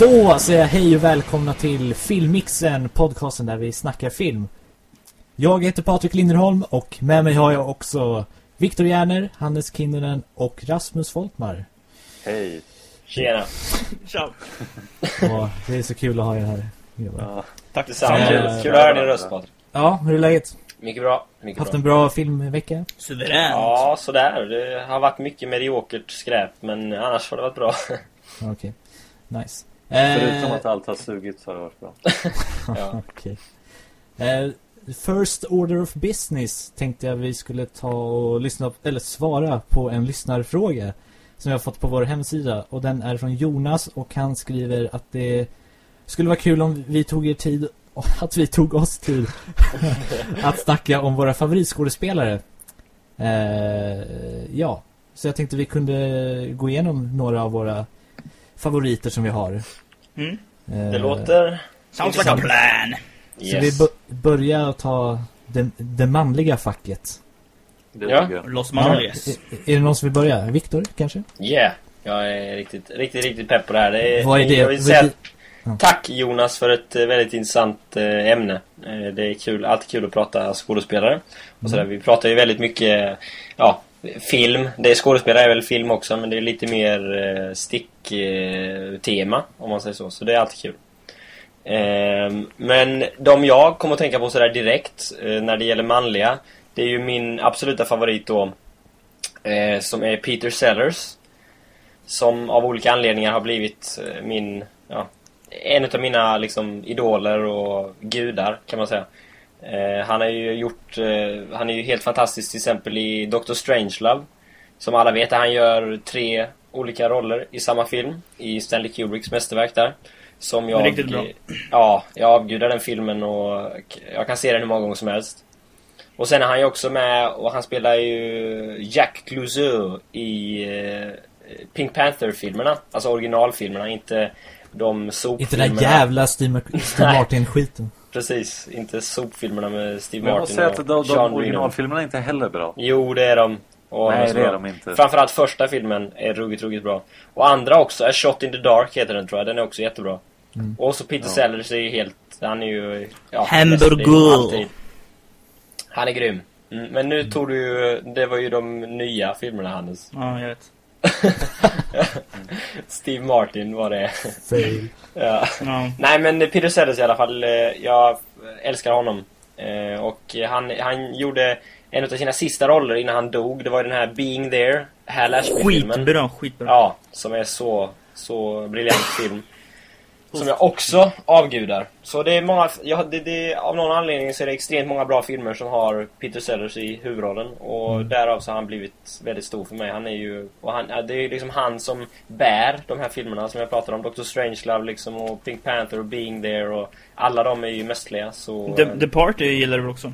Då säger jag hej och välkomna till Filmmixen, podcasten där vi snackar film. Jag heter Patrik Linderholm och med mig har jag också Viktor Järner, Hannes Kinnunen och Rasmus Folkmar. Hej. Tjena. Tja. Och det är så kul att ha er här. Ja. Tack Detsamma. Eh, Kul, att höra din röst Patrik. Ja, hur är läget? Mycket bra. Mycket Haft bra. en bra filmvecka? Suveränt. Ja, sådär. Det har varit mycket mediokert skräp, men annars har det varit bra. Okej, nice. Förutom Eh, att allt har sugit så har det varit bra. ja. Okej. Eh, First Order of Business tänkte jag vi skulle ta och lyssna eller svara på en lyssnarfråga som jag har fått på vår hemsida och den är från Jonas och han skriver att det skulle vara kul om vi tog er tid att vi tog oss tid att snacka om våra favoritskådespelare. Eh, ja, så jag tänkte vi kunde gå igenom några av våra favoriter som vi har. Mm. Eh, Det låter... Sounds like a plan. Så vi Yes. börjar att ta det, det manliga facket. Det Ja. Los Manlies. Är, är det någon som vill börja? Viktor, kanske? Yeah. Jag är riktigt, riktigt, riktigt pepp på det här. Det är, Vad är det? Jag vill säga? Ja. tack Jonas för ett eh, väldigt intressant eh, ämne. Eh, Det är kul, alltid kul att prata skådespelare. Och sådär. Vi pratar ju väldigt mycket, ja, film. Det är skådespelare är väl film också, men det är lite mer eh, sticktema, eh, om man säger så. Så det är alltid kul. Ehm, men de jag kommer att tänka på sådär direkt eh, när det gäller manliga, det är ju min absoluta favorit då, som är Peter Sellers. Som av olika anledningar har blivit min, ja, en av mina liksom idoler och gudar kan man säga. Eh, han har ju gjort, eh, han är ju helt fantastisk till exempel i Doctor Strangelove. Som alla vet han gör tre olika roller i samma film. I Stanley Kubricks mästerverk där. Som jag... Riktigt bra. Ja, jag avgudar den filmen och jag kan se den hur många gånger som helst. Och sen är han ju också med och han spelar ju Jack Clouseau i eh, Pink Panther-filmerna. Alltså originalfilmerna, inte de Inte sopfilmerna. den där jävla Steve, Steve Martin-skiten. Precis, inte sopfilmerna med Steve Men jag Martin måste säga att de, och de Reno. originalfilmerna är inte heller bra. Jo, det är de. Och Nej, så det är de inte. Framförallt första filmen är ruggigt, ruggigt bra. Och andra också, A Shot in the Dark heter den tror jag. Den är också jättebra. Mm. Och så Peter Ja. Sellers är ju helt... Han är ju... Ja, Hamburger. Han är grym. Mm, men nu tog du ju... Det var ju de nya filmerna, Hannes. Ja, jag vet. Steve Martin var det. Fail. ja. Ja. Nej men Peter Sellers i alla fall, eh, jag älskar honom. Eh, Och han, han gjorde en av sina sista roller innan han dog. Det var den här Being There, Hal Ashby-filmen. Skitbra, skitbra. Ja, som är så, så briljant film. Som jag också avgudar. Så det är många, ja, det, det, av någon anledning så är det extremt många bra filmer som har Peter Sellers i huvudrollen. Och Mm. därav så har han blivit väldigt stor för mig. Han är ju, och han, det är liksom han som bär de här filmerna som jag pratade om. Doctor Strangelove liksom och Pink Panther och Being There och alla de är ju mästerliga. Så, The, eh, The Party gillar du väl också?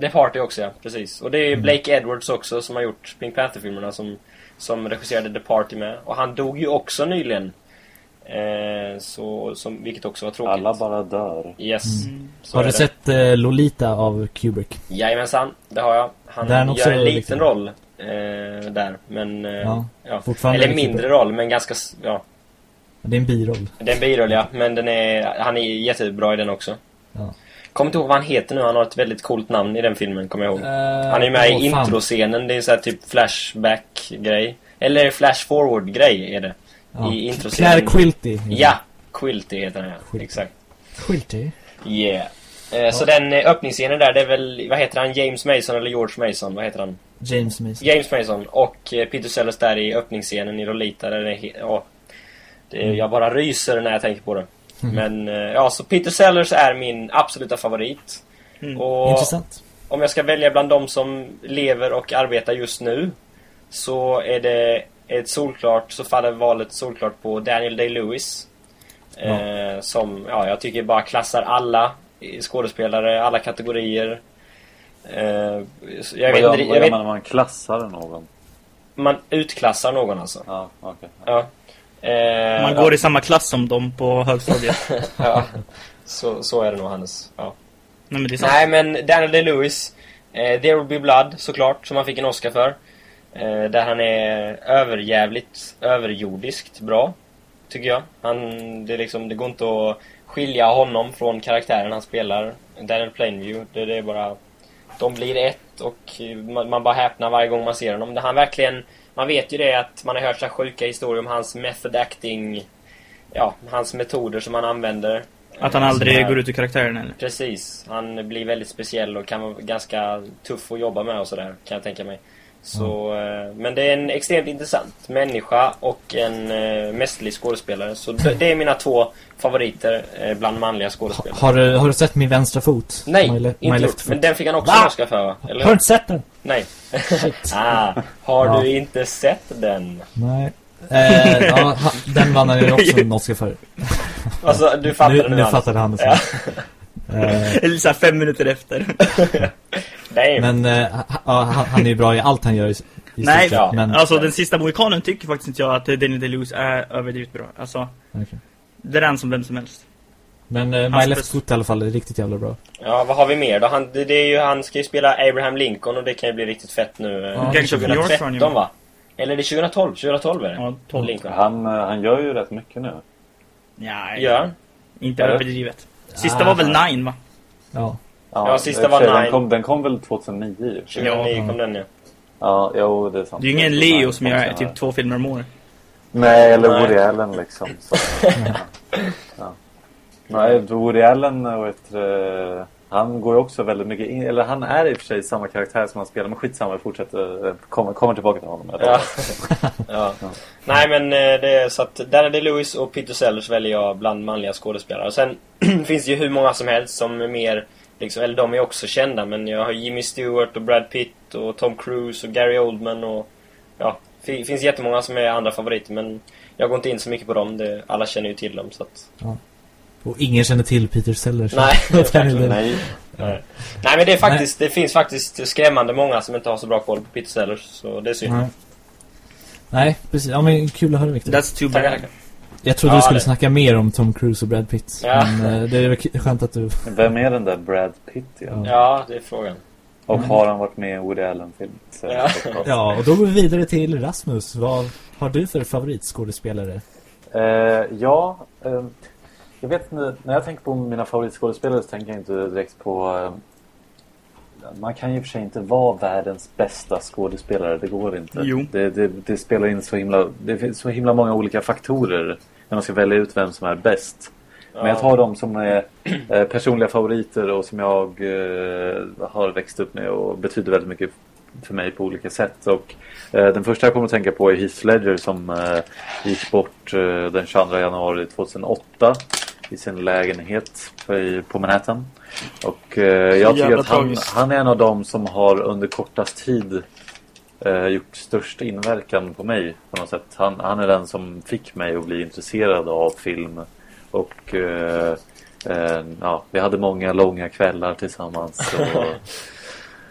The Party också ja, precis. Och det är Mm. Blake Edwards också som har gjort Pink Panther-filmerna som, som regisserade The Party med. Och han dog ju också nyligen. Eh, så, som, vilket också var tråkigt. Alla bara dör. Yes. Mm. Har du det. sett eh, Lolita av Kubrick? Jajamensan, det har jag. Han också gör en liten liksom- roll eh, där. Men, eh, Ja, ja. fortfarande Eller mindre roll, men ganska, ja. Det är en biroll. Det är en biroll ja, men den är, han är jättebra i den också. Ja. Kommer inte ihåg vad han heter nu, han har ett väldigt coolt namn i den filmen, kommer jag ihåg. Han är med i introscenen, det är så här typ flashback-grej. Eller flash forward-grej är det. Ja. I introscenen. Claire Quilty. Ja, Quilty heter ja. Quilty. Exakt. Quilty? Yeah. Eh, Så den eh, öppningsscenen där, det är väl, vad heter han, James Mason eller George Mason? Vad heter han? James Mason. James Mason och eh, Peter Sellers där i öppningsscenen i Lolita. Där det ja, det är, jag bara ryser när jag tänker på det. Men eh, ja, så Peter Sellers är min absoluta favorit. Mm. Och Intressant. om jag ska välja bland de som lever och arbetar just nu så är det ett solklart, så faller valet solklart på Daniel Day-Lewis. Eh, som, ja, jag tycker bara klassar alla skådespelare, alla kategorier. Eh, jag Vad vet gör, inte, vad jag gör vet, man när man klassar någon? man utklassar någon alltså. Ja, okej. Ja. Eh, Man går i samma klass som dem på högstadiet. ja. Så, så är det nog Hannes. Ja. Nej men det är. Nej, men Daniel Day-Lewis. Eh, There Will Be Blood, såklart, som han fick en Oscar för. Eh, där han är överjävligt, överjordiskt bra. tycker jag. Han, det, liksom, det går inte att skilja honom från karaktären han spelar. Daniel Plainview. Det, det är bara... De blir ett och man, man bara häpnar varje gång man ser honom. Det han verkligen... Man vet ju det att man har hört så sjuka historier om hans method acting. Ja, hans metoder som han använder. Att han aldrig går ut ur karaktären eller? Precis. Han blir väldigt speciell och kan vara ganska tuff att jobba med och sådär, kan jag tänka mig. Så, eh, men det är en extremt intressant människa och en eh, mästerlig skådespelare. Så det, det är mina två favoriter eh, bland manliga skådespelare. Har du, har du sett Min vänstra fot? Nej, My, inte my gjort. Men den fick han också Va? en Oscar för va? Eller? Har du inte sett den? Nej. Ah, har Ja. du inte sett den? Nej. Eh, ja, den vann han ju också en Oscar för. Alltså, du fattar nu, nu, nu Anders. fattade han det. Ja. Eh, Eller såhär fem minuter efter. Nej. men eh, ha- ja, han, han är ju bra i allt han gör i, i Nej, ja. men... Alltså den sista mohikanen tycker faktiskt inte jag att Daniel DeLuise är överdrivet bra. Alltså, okej. det är den som vem som helst. Men eh, My Left Foot i alla fall är riktigt jävla bra. Ja, vad har vi mer då? Han, det, det är ju, han ska ju spela Abraham Lincoln och det kan ju bli riktigt fett nu. eh, Ja, Gangs of New York var han ju 2013 med. va? Eller är det 2012? 2012 är det? Ja, 12. Lincoln. Han, eh, han gör ju rätt mycket nu. Nej, Gör han? inte Är det? överdrivet. Sista Ah, var väl. Nine va? Ja. Ja, sista och för var Nine. Den kom, den kom väl 2009 i och för sig. 2009 Ja. kom den ja. Ja, jo det är sant. Det är ju ingen Leo som gör typ två filmer om året. Nej, eller Nej. Woody Allen liksom. Så, ja. Nej, Woody Allen och ett, eh, han går ju också väldigt mycket in, eller han är i och för sig samma karaktär som han spelar, men skitsamma, jag fortsätter, eh, kommer, kommer tillbaka till honom. Ja. ja. Nej men eh, det är så att Daniel DeLewis och Peter Sellers väljer jag bland manliga skådespelare. Och sen finns det ju hur många som helst som är mer liksom, eller de är också kända men jag har Jimmy Stewart och Brad Pitt och Tom Cruise och Gary Oldman och ja, det finns jättemånga som är andra favoriter men jag går inte in så mycket på dem. Det, alla känner ju till dem så att... Och ingen känner till Peter Sellers. Nej, verkligen. Nej, Nej. Nej men det är faktiskt, det finns faktiskt skrämmande många som inte har så bra koll på Peter Sellers så det är synd. Nej. Nej, precis. Ja, men kul att höra Victor. That's too bad. tackar. Jag trodde Ja, du skulle det- snacka mer om Tom Cruise och Brad Pitt. Ja. Men eh, det är skönt att du... vem är den där Brad Pitt? Ja. Ja, det är frågan. Och Mm. har han varit med i en Woody Allen-film? Ja. Ja, och då går vi vidare till Rasmus. Vad har du för favoritskådespelare? Eh, ja, eh, jag vet inte, när jag tänker på mina favoritskådespelare så tänker jag inte direkt på... Eh, man kan ju för sig inte vara världens bästa skådespelare, det går inte. Jo. Det, det, det spelar in så himla, det finns så himla många olika faktorer när man ska välja ut vem som är bäst. Men jag tar dem som är eh, personliga favoriter och som jag eh, har växt upp med och betyder väldigt mycket för mig på olika sätt. Och eh, den första jag kommer att tänka på är Heath Ledger som eh, gick bort eh, den 22 januari 2008 i sin lägenhet på, på Manhattan. Och jag tycker att han, han är en av dem som har under kortast tid eh, gjort störst inverkan på mig på något sätt. Han, han är den som fick mig att bli intresserad av film. Och eh, eh, ja, vi hade många långa kvällar tillsammans. Och,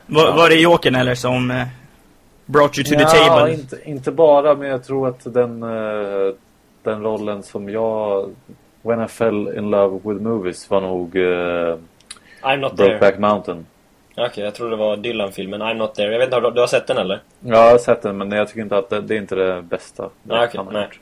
Var, var det Jokern eller som eh, brought you to the ja, table? Inte, inte bara, men jag tror att den, eh, den rollen som jag... When I fell in love with movies var nog eh, I'm not there. Brokeback Mountain. Okej, jag tror det var Dylan-filmen I'm not there. Jag vet inte, har du, har sett den eller? Ja, jag har sett den, men jag tycker inte att det, det är inte det bästa Nej, okej, han har nej. gjort.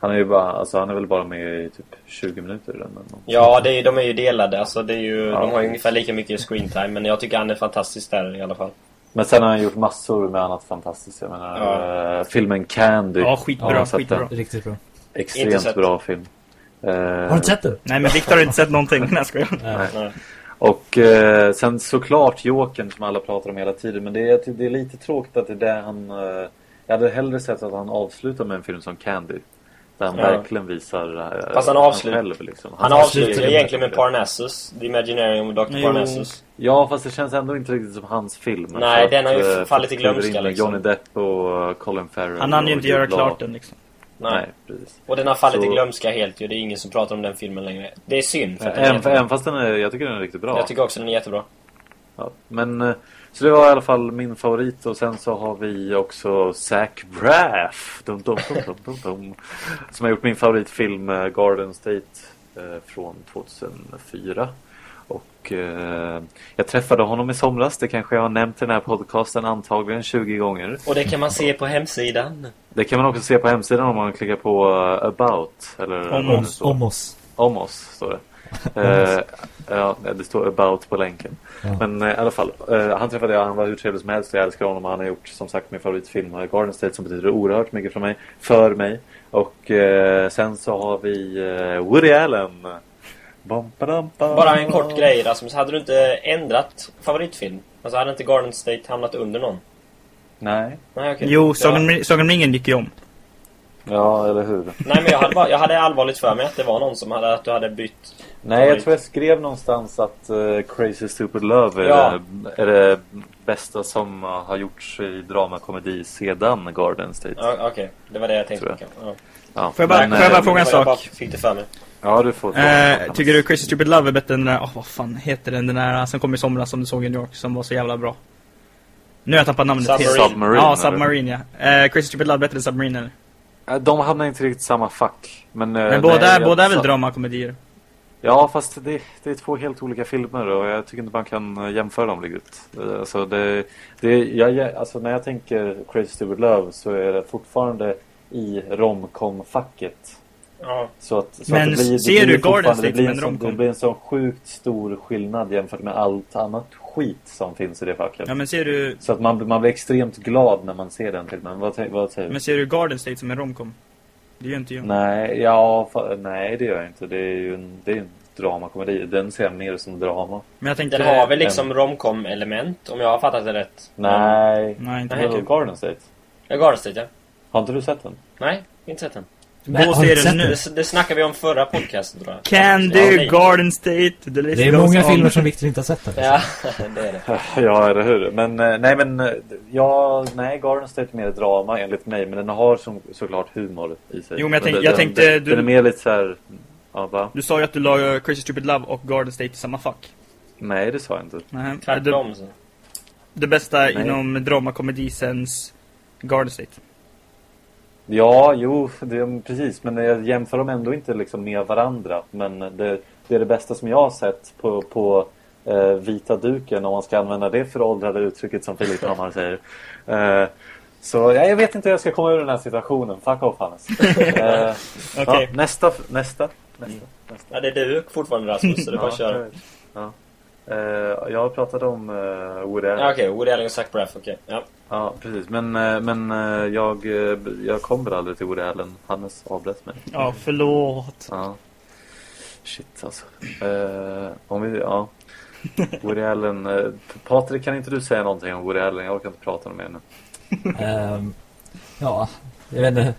Han är ju bara, alltså han är väl bara med i typ 20 minuter eller något. Ja, det är, de är ju delade. Alltså, det är ju, Ja. De har ju ungefär lika mycket screen time men jag tycker han är fantastisk där i alla fall. Men sen har han gjort massor med annat fantastiskt. Jag menar, Ja. eh, filmen Candy. Ja, skitbra, skitbra. den. Riktigt bra. Extremt bra film. Eh, Har du inte sett det? Nej men Victor har inte sett någonting. Nej jag skojar. Nej. Nej. Och eh, sen såklart Jokern som alla pratar om hela tiden. Men det är, det är lite tråkigt att det är där han... Eh, jag hade hellre sett att han avslutar med en film som Candy. Där han Ja. verkligen visar eh, Fast han avslut- själv. Liksom. Han avslutar avslutar egentligen med Parnassus. The Imaginarium of Dr. Jo. Parnassus. Ja, fast det känns ändå inte riktigt som hans film. Nej, den har ju eh, fallit i glömska, liksom. Johnny Depp och Colin Farrell. Han hann ju och inte göra klart den liksom. Nej. Precis. Och den har fallit Så- i glömska helt ju. Det är ingen som pratar om den filmen längre. Det är synd. För Även, jättebra. även fast den är, jag tycker den är riktigt bra. Jag tycker också den är jättebra. Ja, men eh, så det var i alla fall min favorit och sen så har vi också Zach Braff dum, dum, dum, dum, dum, dum, som har gjort min favoritfilm eh, Garden State eh, från 2004. Och eh, jag träffade honom i somras. Det kanske jag har nämnt i den här podcasten antagligen 20 gånger. Och det kan man se på hemsidan. Det kan man också se på hemsidan om man klickar på uh, about. Eller Om det Om, står. om oss. Om oss står det. Eh, ja, det står about på länken. Ja. Men eh, i alla fall, eh, han träffade jag, han var hur trevlig som helst. Jag älskar honom och han har gjort som sagt min favoritfilm eh, Garden State som betyder oerhört mycket för mig. För mig. Och eh, sen så har vi eh, Woody Allen. Bam, badam, bam. Bara en kort grej Rasmus. Hade du inte ändrat favoritfilm? Alltså hade inte Garden State hamnat under någon? Nej. Nej okej. Jo. Sagan om- ringen gick ju om. Ja, eller hur? Nej men jag hade, bara, jag hade allvarligt för mig att det var någon som hade, att du hade bytt. Nej, jag tror jag skrev någonstans att eh, Crazy Stupid Love är, Ja. det, är det bästa som uh, har gjorts i dramakomedi sedan Garden State. Ja, okej. Det var det jag tänkte på. Ja. Ja. Får jag bara- Men, får jag bara eh, fråga en var jag bara sak? fick det för mig. Ja, du får Eh, tycker du Crazy Stupid Love är bättre än den där, åh vad fan heter den, den där som kom i somras som du såg i New York som var så jävla bra? Nu har jag tappat namnet Submarine. helt. Submarine, Ja? Submarine ja. Eh, Crazy Stupid Love bättre än Submarine eller? Eh, De hamnar inte riktigt samma fack. Men, eh, Men båda, nej, jag- båda är väl dramakomedier? Ja, fast det, det är två helt olika filmer och jag tycker inte man kan eh, jämföra dem riktigt. Eh, Alltså, det, det, jag, alltså när jag tänker Crazy Stupid Love så är det fortfarande i romcom-facket. Ja. Så att, så Men att det blir, ser det du Garden State det blir som en en sån- romcom? Det blir en sån sjukt stor skillnad jämfört med allt annat skit som finns i det facket. Ja men ser du, Så att man, man blir extremt glad när man ser den filmen. Vad, vad säger du? men ser du Garden State som en romcom? Det gör inte jag. Nej, ja, nej det gör jag inte. Det är ju en, det är en dramakomedi. Den ser jag mer som drama. Men jag tänkte... Den har väl liksom romcom-element om jag har fattat det rätt? Nej. Nej, inte helt. Garden State? Ja, Garden State ja. Har inte du sett den? Nej, inte sett den. Men, Gå se den nu. Det, det snackade vi om förra podcasten tror jag. Candy. Garden State, the list Det är många on. filmer som Victor inte har sett. Här. Ja, det är det. Ja, eller hur? Men eh, nej, men eh, ja, nej, Garden State är mer drama enligt mig. Men den har som, såklart humor i sig. Jo, men jag tänk- den, jag tänkte Den, du- den är mer lite så här... Ja, va? Du sa ju att du la uh, Crazy Stupid Love och Garden State i samma fack. Nej, det sa jag inte. Nej. Tvärtom det bästa Nej. inom dramakomedi sens Garden State. Ja, jo, det, precis. Men jag jämför dem ändå inte liksom med varandra. Men det, det är det bästa som jag har sett på, på eh, vita duken. Om man ska använda det föråldrade uttrycket som Filip Hammar säger. Eh, så ja, jag vet inte hur jag ska komma ur den här situationen. Fuck off Hannes. Eh, Okej. ja, nästa, nästa, nästa, nästa. Ja, det är du fortfarande Rasmus, så det är bara att köra. ja. Eh, jag har pratat om uh, Woody Allen. Ja, okej. Woody Allen och Zach Braff, okej. Ja. Ja, precis. Men, eh, men eh, jag, jag kommer aldrig till Woody Allen. Hannes avbröt mig. Ja, förlåt. Ja. Shit alltså. Om vi, ja. Woody Allen. Patrik, kan inte du säga någonting om Woody Allen? Jag orkar inte prata om det nu. Ehm, ja, jag vet inte.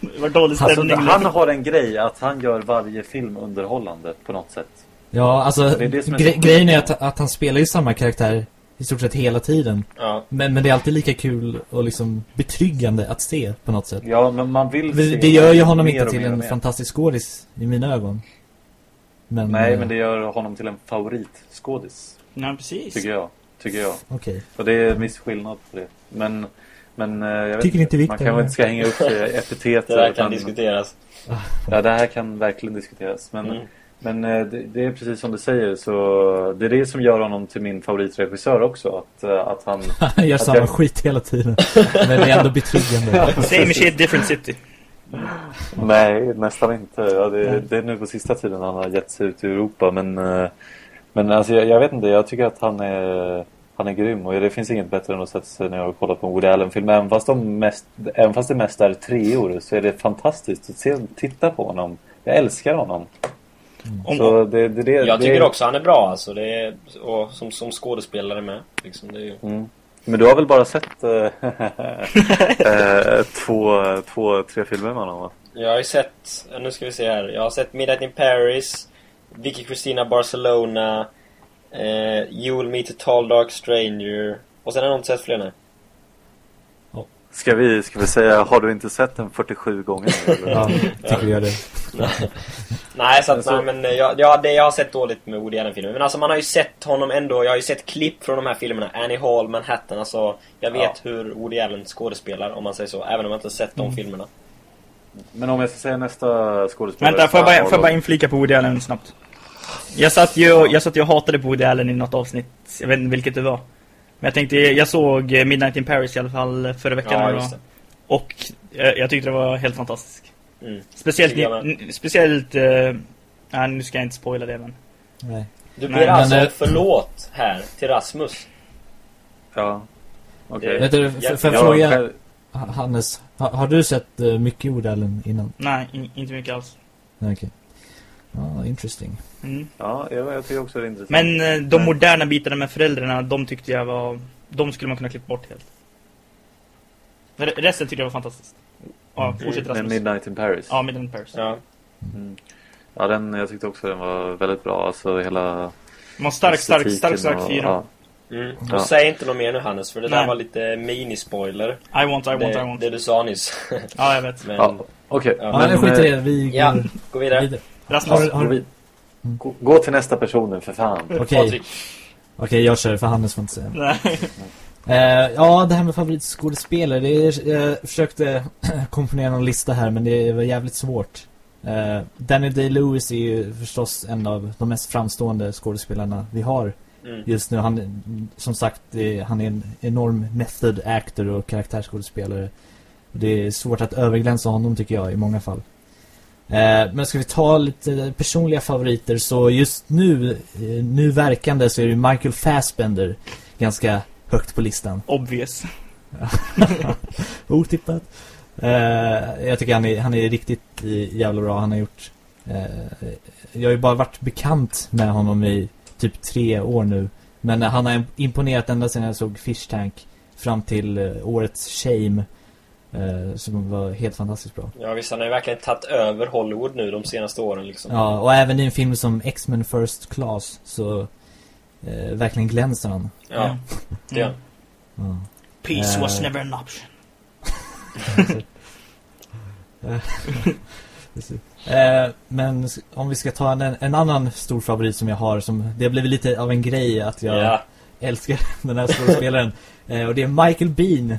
Det var dålig Alltså, stämning. han har en grej att han gör varje film underhållande på något sätt. Ja, alltså Det är det som är gre- grejen är att, att han spelar ju samma karaktär i stort sett hela tiden. ja. Men, men det är alltid lika kul och liksom betryggande att se på något sätt. Ja, men man vill Det, se det gör ju honom inte till en mer. fantastisk skådis i mina ögon. Men, Nej, eh, men det gör honom till en favoritskådis. Ja, precis. Tycker jag. Tycker jag. Okej. Och det är en viss skillnad på det. Men, men eh, jag vet Tycker inte Victor Man kanske inte ska hänga upp sig i epiteter. Det där kan utan- diskuteras. Ja, det här kan verkligen diskuteras. Men, Mm. Men eh, det, det är precis som du säger. Så det är det som gör honom till min favoritregissör också. Att, eh, att han... Han gör Att samma jag- skit hela tiden. Men det är ändå betryggande. Same shit, different city. Nej, nästan inte. Ja, det, det är nu på sista tiden han har gett sig ut i Europa. Men, eh, men alltså, jag, jag vet inte. Jag tycker att han är, han är grym. Och det finns inget bättre än att sätta sig ner och kolla på en Woody Allen-film. Även, fast de mest, även fast det mest är treor så är det fantastiskt att se, titta på honom. Jag älskar honom. Om, Så det, det, det, Jag tycker också han är bra alltså. Det är, och som, som skådespelare med. Liksom, det är ju... Mm. Men du har väl bara sett äh, äh, två, två, tre filmer med honom va? Jag har ju sett, nu ska vi se här. Jag har sett Midnight in Paris, Vicky Cristina Barcelona, eh, You Will Meet a Tall Dark Stranger. Och sen har jag inte sett fler nu. Ska vi, ska vi säga, har du inte sett den 47 gånger? eller? Ja, tycker vi gör det. Nej, så att, nej, men jag, ja, det jag har sett dåligt med Woody Allen-filmer. Men alltså man har ju sett honom ändå. Jag har ju sett klipp från de här filmerna. Annie Hall, Manhattan. Alltså, jag vet Ja. hur Woody Allen skådespelar, om man säger så. Även om jag inte har sett de filmerna. Men om jag ska säga nästa skådespelare vänta, får jag, bara, får jag bara inflika på Woody Allen snabbt? Jag satt ju jag satt ju och hatade på Woody Allen i något avsnitt. Jag vet inte vilket det var. Men jag tänkte, jag såg eh, Midnight in Paris i alla fall förra veckan. Ja, det. och eh, jag tyckte det var helt fantastisk. Mm. Speciellt, speciellt eh, nej, nu ska jag inte spoila det men. Nej. Du Nej, ber men, alltså eh, om förlåt här till Rasmus. Ja. Okej. Du, för, för Jag fråga, Hannes, ha, har du sett uh, mycket Woody Allen innan? Nej, in, inte mycket alls. Nej, okej. Ja, interesting. Mm. Ja, jag, jag tycker också det är intressant. Men eh, de Men- moderna bitarna med föräldrarna, de tyckte jag var... De skulle man kunna klippa bort helt. Men re- Resten tyckte jag var fantastiskt. Ja, fortsätt Men Rasmus. Midnight in Paris. Ja, Midnight in Paris. Ja. Mm. Ja, den, jag tyckte också den var väldigt bra. Alltså hela var stark, stark, stark, stark och- fyra. Ja. Mm. Ja. Säg inte något mer nu Hannes, för det där Nej. var lite minispoiler. I want, I want, I Det, want. det du sa nyss. Ja, jag vet. Men, Ja, Okej. Ja, Ja, men skit i eh, det. Vi går Ja, gå vidare. vidare. Rasmus. Har, gå, har, vid- gå, gå till nästa person nu, för fan. Okej, Patrik. okej, jag kör för Hannes får inte säga. Nej. Eh, ja, det här med favoritskådespelare. Det är, jag försökte komponera någon lista här, men det var jävligt svårt. Eh, Danny Day-Lewis är ju förstås en av de mest framstående skådespelarna vi har Mm. just nu. Han, som sagt, han är en enorm method actor och karaktärsskådespelare. Det är svårt att överglänsa honom tycker jag i många fall. Eh, men ska vi ta lite personliga favoriter så just nu, eh, nu verkande så är det Michael Fassbender ganska högt på listan. Obvious. Otippat. Eh, jag tycker han är, han är riktigt jävla bra. Han har gjort... Jag har ju bara varit bekant med honom i typ tre år nu. Men han har imponerat ända sedan jag såg Fish Tank fram till årets Shame. Eh, som var helt fantastiskt bra. Ja visst, han har ju verkligen tagit över Hollywood nu de senaste åren liksom. Ja, och även i en film som X-Men First Class så eh, verkligen glänser han. Ja, det gör. Ja. Peace was Eh. never an option. Eh, men om vi ska ta en, en annan stor favorit som jag har som det har blivit lite av en grej att jag Ja. älskar den här skådespelaren eh, och det är Michael Bean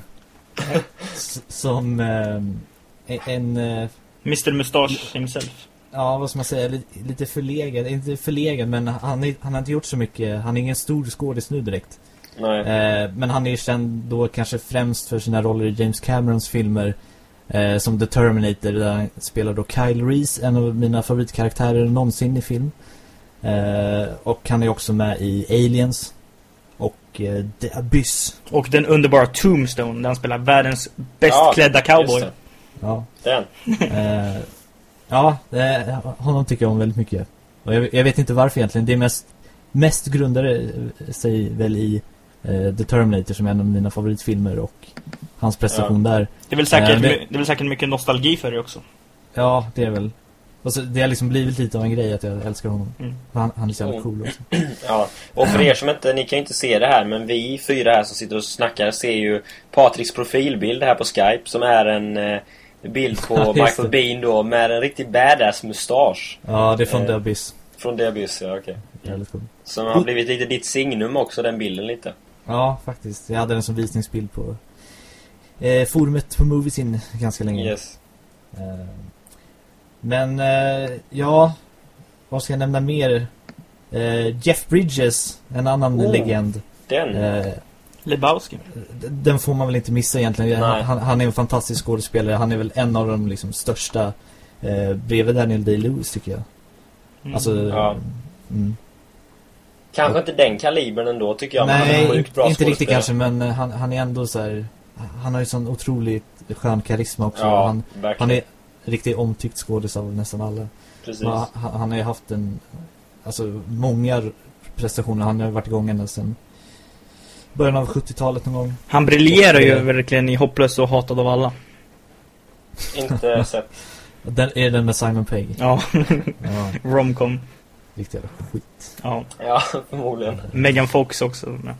som eh, en eh, Mr Mustache himself. ja vad ska man säga lite, förlegad inte förlegad men han, han har inte gjort så mycket han är ingen stor skådis nu direkt Nej. Eh, men han är känd då kanske främst för sina roller i James Camerons filmer eh, som The Terminator där han spelar då Kyle Reese, en av mina favoritkaraktärer någonsin i film. Eh, och han är också med i Aliens och eh, The Abyss. Och den underbara Tombstone där han spelar världens bäst Ja, klädda cowboy. just Ja, det. Den. eh, ja eh, honom tycker jag om väldigt mycket. Och jag, jag vet inte varför egentligen. Det är mest, mest grundare eh, sig väl i eh, The Terminator som är en av mina favoritfilmer och hans prestation där. Det är väl säkert, Eh, det- det... är väl säkert mycket nostalgi för det också. Ja, det är väl. Och så, det har liksom blivit lite av en grej att jag älskar honom. Mm. Han, han är så jävla Mm. cool också. Ja, och för er som inte, ni kan ju inte se det här men vi fyra här som sitter och snackar ser ju Patriks profilbild här på Skype som är en eh, bild på Ja, Michael. Bean då med en riktig badass mustasch. Ja, det är från Eh. The Abyss. Från The Abyss, ja okej. Jävligt cool. Som har blivit lite ditt signum också, den bilden lite. Ja, faktiskt. Jag hade den som visningsbild på eh, forumet på Moviesin ganska länge. Yes. Eh, men, eh, ja. Vad ska jag nämna mer? Eh, Jeff Bridges, en annan Oh. legend. Den. Eh, Lebowski. den får man väl inte missa egentligen. Han, han är en fantastisk skådespelare. Han är väl en av de liksom, största eh, bredvid Daniel Day-Lewis tycker jag. Mm. Alltså, Ja. mm. Kanske inte den kalibern ändå tycker jag. men han är en Nej, sjukt bra inte riktigt kanske, men han, han är ändå så här. Han har ju sån otroligt skön karisma också. Ja, Han, han är riktigt omtyckt skådis av nästan alla. Precis. Han, han har ju haft en, alltså många prestationer. Han har varit igång ända sedan början av 70-talet någon gång. Han briljerar ju eh, verkligen i Hopplös och hatad av alla. Inte sett. Den, är den med Simon Pegg? Ja, Ja, romcom. riktigt jävla skit. Ja, Ja, förmodligen. Megan Fox också. med.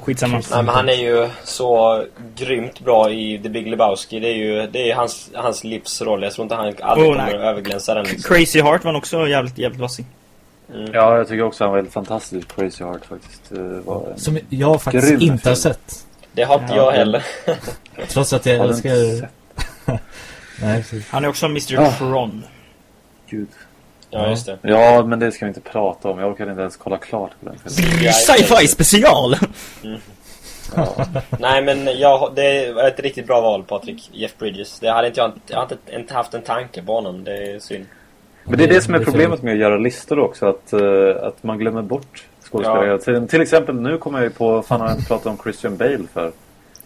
Skitsamma. Nej men han är ju så grymt bra i The Big Lebowski. Det är ju det är hans, hans livsroll. Jag tror inte han aldrig Oh, kommer överglänsa den liksom. Crazy Heart var också jävligt, jävligt vass. Mm. Ja, jag tycker också han var helt fantastisk. Crazy Heart faktiskt. En... Som jag faktiskt Grym inte har sett. Det har inte Ja, jag heller. Trots att jag älskar... sett? Nej, precis. Han är också Mr. Ah. Tron. Gud. Ja, just det. Ja, men det ska vi inte prata om. Jag orkade inte ens kolla klart på den filmen. Sci-fi special! Ja. Nej, men jag, det är ett riktigt bra val, Patrik. Jeff Bridges. Det hade inte jag, jag har inte, inte haft en tanke på honom. Det är synd. Men det är det som är problemet med att göra listor också. Att, eh, att man glömmer bort skådespelare Ja. Till exempel nu kommer jag ju på, fan har jag inte pratat om Christian Bale för.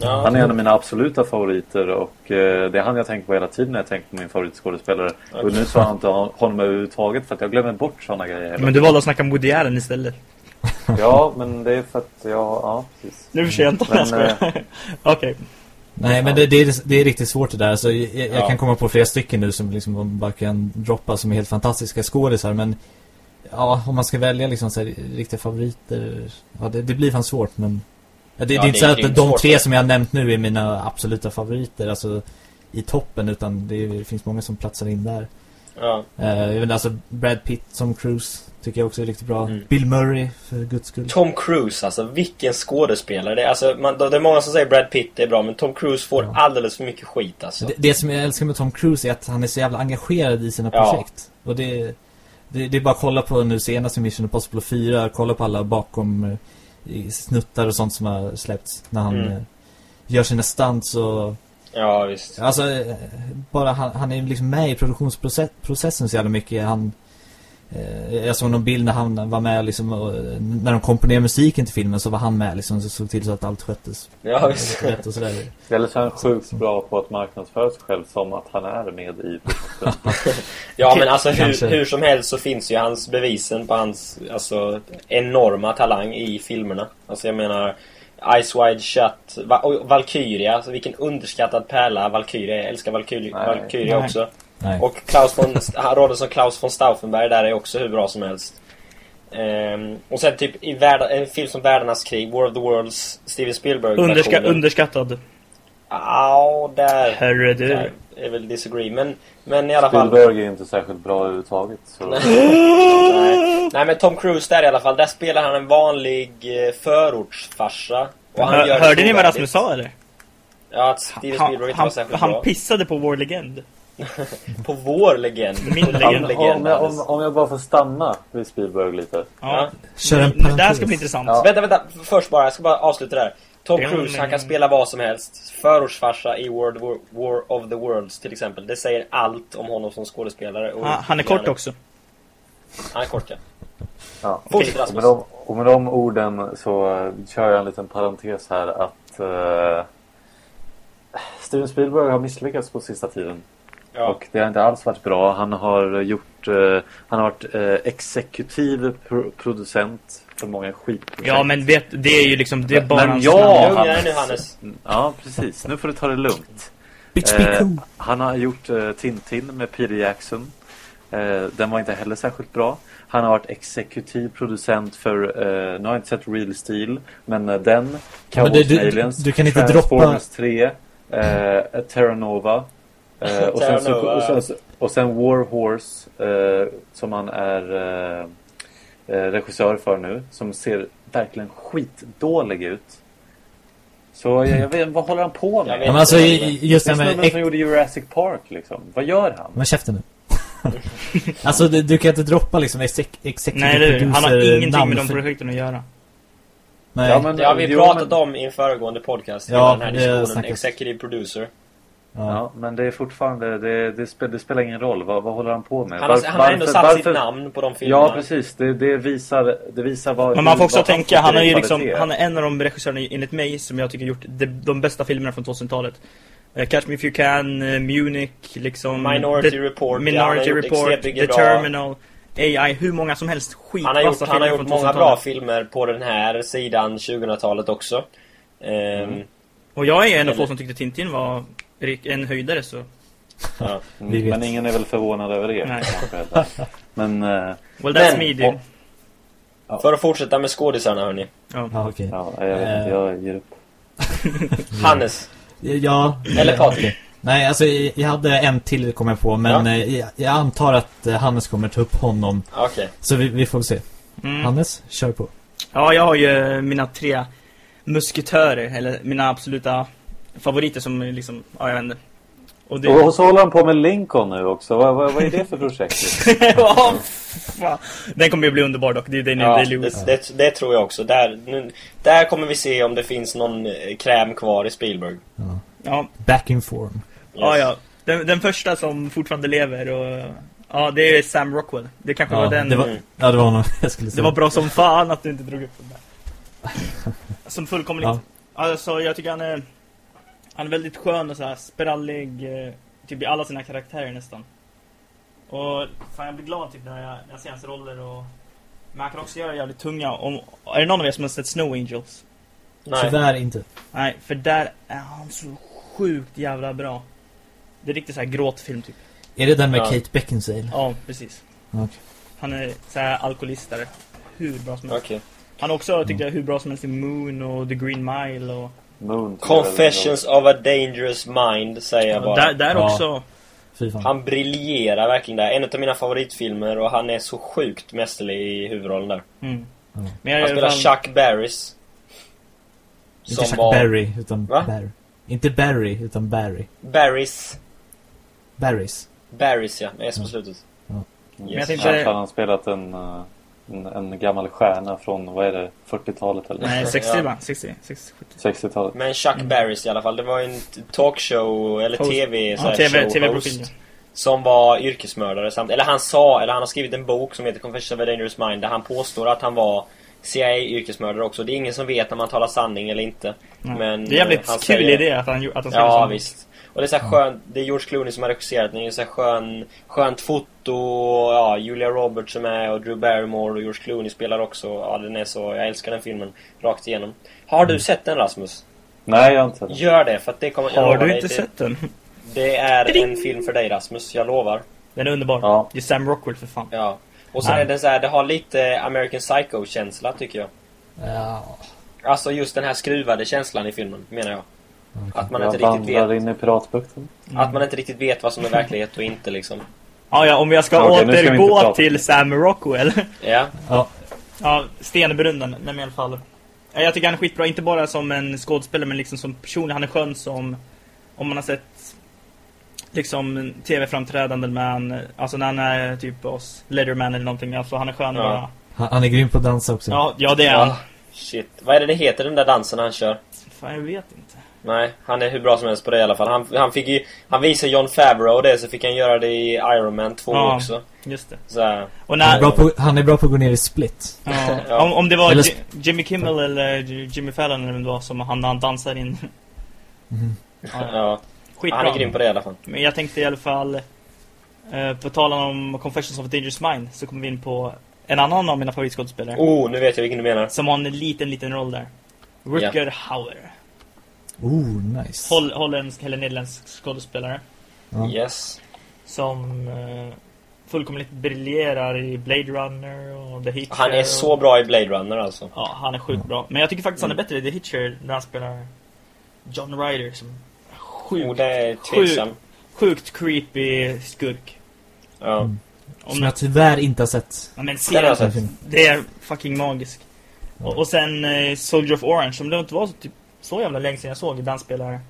Ja. Han är en av mina absoluta favoriter och eh, det är han jag tänker på hela tiden när jag tänker på min favoritskådespelare. Och nu sa jag inte honom överhuvudtaget för att jag glömmer bort sådana grejer. Men du valde att snacka om Woody Allen istället. Ja, men det är för att jag, ja precis. Nu är det för sent. Men, Jag skojar. Okej. Nej, men det, det, är, det är riktigt svårt det där. Alltså, jag, jag Ja. kan komma på flera stycken nu som liksom bara kan droppa som är helt fantastiska skådisar. Men ja, om man ska välja liksom så här, riktiga favoriter. Ja, det, det blir fan svårt. Men ja, det, Ja, det är inte så att de tre som jag har nämnt nu är mina absoluta favoriter. Alltså i toppen. Utan det, det finns många som platsar in där. Ja. Uh, vet inte, alltså Brad Pitt som Cruise tycker jag också är riktigt bra. Mm. Bill Murray för guds skull. Tom Cruise, alltså vilken skådespelare. Det är, alltså, man, det är många som säger Brad Pitt är bra, men Tom Cruise får Ja. alldeles för mycket skit alltså. Det, det som jag älskar med Tom Cruise är att han är så jävla engagerad i sina Ja. projekt. Och det, det, det är bara att kolla på nu senast i Mission Impossible 4, kolla på alla bakom eh, snuttar och sånt som har släppts när han Mm. eh, gör sina stunts och Ja, visst. alltså eh, bara han, han är liksom med i produktionsprocessen så jävla mycket. Han jag såg någon bild när han var med liksom och, eh, när de komponerade musiken till filmen så var han med liksom så såg till så att allt sköttes Ja, visst. rätt och sådär. Eller så är han sjukt bra på att marknadsföra sig själv som att han är med i. Ja, men alltså hur, hur som helst så finns ju hans bevisen på hans alltså, enorma talang i filmerna. Alltså jag menar Ice Wide Shut, Va och Valkyria, alltså vilken underskattad pärla Valkyria är. Jag älskar Valkyria, Nej. Valkyria Nej. också. Nej. Och Klaus von, han- rollen som Klaus von Stauffenberg där är också hur bra som helst. Ehm, och sen typ i värld, en film som Världarnas krig, War of the Worlds, Steven Spielberg Underska underskattad. Ja, där, Herre du. där är väl disagree. Men, men i alla fall. Spielberg är inte särskilt bra överhuvudtaget. Så. Nej. Nej men Tom Cruise där i alla fall, där spelar han en vanlig eh, förortsfarsa. Och han Hör, gör hörde ni vad. Rasmus sa eller? Ja, att Steven Spielberg Han, inte var han, särskilt han bra. pissade på vår legend. På vår legend. Min legend. Om, legend. om, jag, om, om jag bara får stanna vid Spielberg lite. Ja. Kör en Det här ska bli intressant. Ja. Vänta, vänta. Först bara, jag ska bara avsluta där. Tom Cruise, han kan spela vad som helst. Förortsfarsa i World War, War of the Worlds till exempel. Det säger allt om honom som skådespelare. Och Han, han är kort också. Han är kort, ja. Ja. Fortsätt Och Rasmus. med, de, och med de orden så eh, kör jag en liten parentes här att eh, Steven Spielberg har misslyckats på sista tiden. Ja. Och det har inte alls varit bra. Han har gjort eh, Han har varit eh, exekutiv pro- producent för många skitprojekt. Ja men vet, det är ju liksom, det är bara Men hans ja, han- nu Hannes. Ja, precis. Nu får du ta det lugnt. Eh, han har gjort eh, Tintin med Peter Jackson. Eh, den var inte heller särskilt bra. Han har varit exekutiv producent för, eh, nu har jag inte sett Real Steel, men eh, den, Men Cowboys du- du- and Aliens, du kan inte Transformers droppa- 3, eh, Terra Nova. Eh, och, sen så, och, sen, och sen War Horse, eh, som han är eh, eh, regissör för nu, som ser verkligen skitdålig ut. Så jag, jag vet, vad håller han på med? men alltså just Det det är snubben som gjorde Jurassic Park liksom. Vad gör han? Men käften nu. alltså du, du kan inte droppa liksom exec executive Nej det, han har ingenting namn med de för- projekten att göra. Nej. Ja, men- Det har vi pratat men- om i en föregående podcast. Ja, den här diskussionen. Executive producer. Ja. Ja, men det är fortfarande, det, det, spel, det spelar ingen roll. Vad, vad håller han på med? Han har, Varför- han har ändå varför- satt sitt varför- namn på de filmerna. Ja, precis. Det, det, visar, det visar vad... Men man får också tänka, han är ju liksom, han är en av de regissörerna enligt mig som jag tycker gjort de, de bästa filmerna från 2000-talet. Eh, Catch Me If You Can, eh, Munich, liksom... Minority The- Report. ja, Minority gjort Report, The bra. Terminal, AI, hur många som helst Han har gjort, han har gjort många 2000-talet. bra filmer på den här sidan 2000-talet också. Ehm, Mm. Och jag är en av få som tyckte Tintin var en höjdare så... ja. Men ingen är väl förvånad över det. Nej. kanske. Men, eh, Well that's Men- me dude. och- För att fortsätta med skådisarna hörni. Ja. Ja, okej. ja, jag vet inte, jag ger upp. Hannes. Ja. Eller Patrik. Nej, alltså jag hade en till kom jag på, men Ja. eh, jag, jag antar att eh, Hannes kommer ta upp honom. Okej. Så vi, vi får se. Mm. Hannes, kör på. Ja, jag har ju mina tre musketörer, eller mina absoluta favoriter som är liksom, ja jag vet inte. Och det... Och så håller han på med Lincoln nu också. Vad, vad, vad är det för projekt? Ja, fan. Den kommer ju bli underbar dock. Det är Daniel Ja, det, det, det tror jag också. Där, nu, där kommer vi se om det finns någon eh, kräm kvar i Spielberg. Ja, Back in form. Yes. ja, ja. Den, den första som fortfarande lever och... Ja, det är Sam Rockwell. Det kanske Ja, var den... det var, Mm. ja, det var någon jag skulle Det säga. var bra som fan att du inte drog upp den där. Som fullkomligt. Ja. Alltså, jag tycker han är... Han är väldigt skön och så här sprallig. eh, Typ i alla sina karaktärer nästan. Och fan, jag blir glad typ när jag, när jag ser hans roller och... Men han kan också göra jävligt tunga. Om, är det någon av er som har sett Snow Angels? Nej. Tyvärr inte. Nej, för där är han så sjukt jävla bra. Det är riktigt så här gråtfilm typ. Är det den med Ja. Kate Beckinsale? Ja, precis. Okej. Han är så här alkoholistare. Hur bra som helst. Okej. Han är också, tyckte jag, hur bra som helst i Moon och The Green Mile och... Moon. jag Confessions of a Dangerous Mind säger jag bara. Där, där Ja. också. Han briljerar verkligen där. En av mina favoritfilmer och han är så sjukt mästerlig i huvudrollen där. Mm. Ja. Men jag Han är spelar fan- Chuck Barris. Inte Chuck var... Berry, utan Va? Barry. Inte Barry, utan Barry. Barris. Barrys. Barris ja, med S på slutet. jag Yes. tänkte- Ja, han har spelat en, eh, en, en gammal stjärna från, vad är det, 40-talet eller Nej, 60 Ja. va? 60, 60, 70. 60-talet. Men Chuck Mm. Barris i alla fall. Det var en talkshow eller Host. TV, Ja, TV, Som var yrkesmördare samt, eller han sa, eller han har skrivit en bok som heter Confessions of a Dangerous Mind där han påstår att han var CIA-yrkesmördare också. Det är ingen som vet om han talar sanning eller inte. Ja. Men, det är jävligt eh, kul säger- idé att han, att han säger Ja, visst. Och det är så här skön, det är George Clooney som har regisserat den. Det är så här skön, skönt foto och ja, Julia Roberts är med och Drew Barrymore och George Clooney spelar också. Ja, den är så, jag älskar den filmen rakt igenom. Har Mm. du sett den Rasmus? Nej, jag har inte sett den. Gör det, för att det kommer... jag Har du dig, inte det, sett den? Det är en film för dig Rasmus, jag lovar. Den är underbar. Ja. Det är Sam Rockwell för fan. Ja. Och sen Ja. är den så här, det har lite American Psycho-känsla tycker jag. Ja. Alltså just den här skruvade känslan i filmen, menar jag. Att man inte riktigt vet. in i piratbukten. Att man inte riktigt vet vad som är verklighet och inte liksom. Ja, ja, om jag ska ska inte återgå prata. till Sam Rockwell. Ja. Ja. ja, Stenbrundan, nej men i alla fall. Ja, Jag tycker han är skitbra, inte bara som en skådespelare men liksom som person. Han är skön som, om man har sett liksom tv-framträdanden med han, alltså när han är typ hos Letterman eller någonting. Alltså han är skön Ja. bara. Han, han är grym på att dansa också. Ja, ja det är han. Ja, shit. Vad är det det heter den där dansen han kör? Fan, jag vet inte. Nej, han är hur bra som helst på det i alla fall. Han, han fick ju... Han visade John Favreau det, så fick han göra det i Iron Man 2 Ja. också. Just det. Så Och Han, är när, bra på, han är bra på att gå ner i split. ja, Ja. om, om det var Eller- Ji- Jimmy Kimmel eller Jimmy Fallon eller vem det var som han, han dansar in. Mhm. Ja, ja. skitbra. Han är grym på det i alla fall. Men jag tänkte i alla fall eh, På talan om Confessions of a Dangerous Mind Så kommer vi in på en annan av mina favoritskådespelare Oh, nu vet jag vilken du menar. Som har en liten, liten roll där Rutger Hauer Oh, nice. Holl Holländsk eller nederländsk skådespelare Ja. Yes. Som eh, fullkomligt briljerar i Blade Runner och The Hitcher Han är och, så bra i Blade Runner alltså. Ja, han är sjukt bra Men jag tycker faktiskt han är bättre i The Hitcher När han spelar John Ryder som Sjukt, Oh, det är tveksam. sjukt creepy skurk Ja. Mm. Om Som jag tyvärr inte har sett. Ja, men serien, sett. det är fucking magisk. Och, och sen eh, Soldier of Orange, som det inte var så, typ, så jävla länge sedan jag såg dansspelare.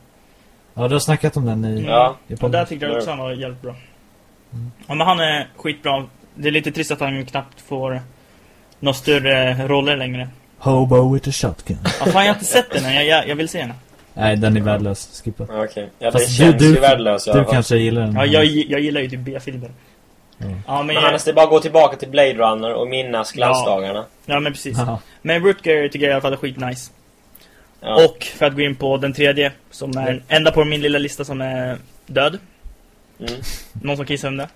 Ja, du har snackat om den i, Ja. i där tyckte jag också han var jävligt bra. Mm. Ja, men han är skitbra. Det är lite trist att han knappt får några större roller längre. Hobo with a shotgun. Ja, fan, jag har inte sett den än. Jag, jag, jag vill se den. Nej, den är värdelös. Skippa. Okej. Ja, det Fast känns ju värdelöst i alla Du fall. kanske gillar den. Ja, jag, jag gillar ju typ B-filmer. Mm. Ja, men, Men jag, det är bara att gå tillbaka till Blade Runner och minnas glansdagarna. ja, men precis. Haha. Men Rutger tycker jag i alla fall är skitnice. Ja. Och för att gå in på den tredje, som är den enda på min lilla lista som är död. Mm. Någon som kissar om det?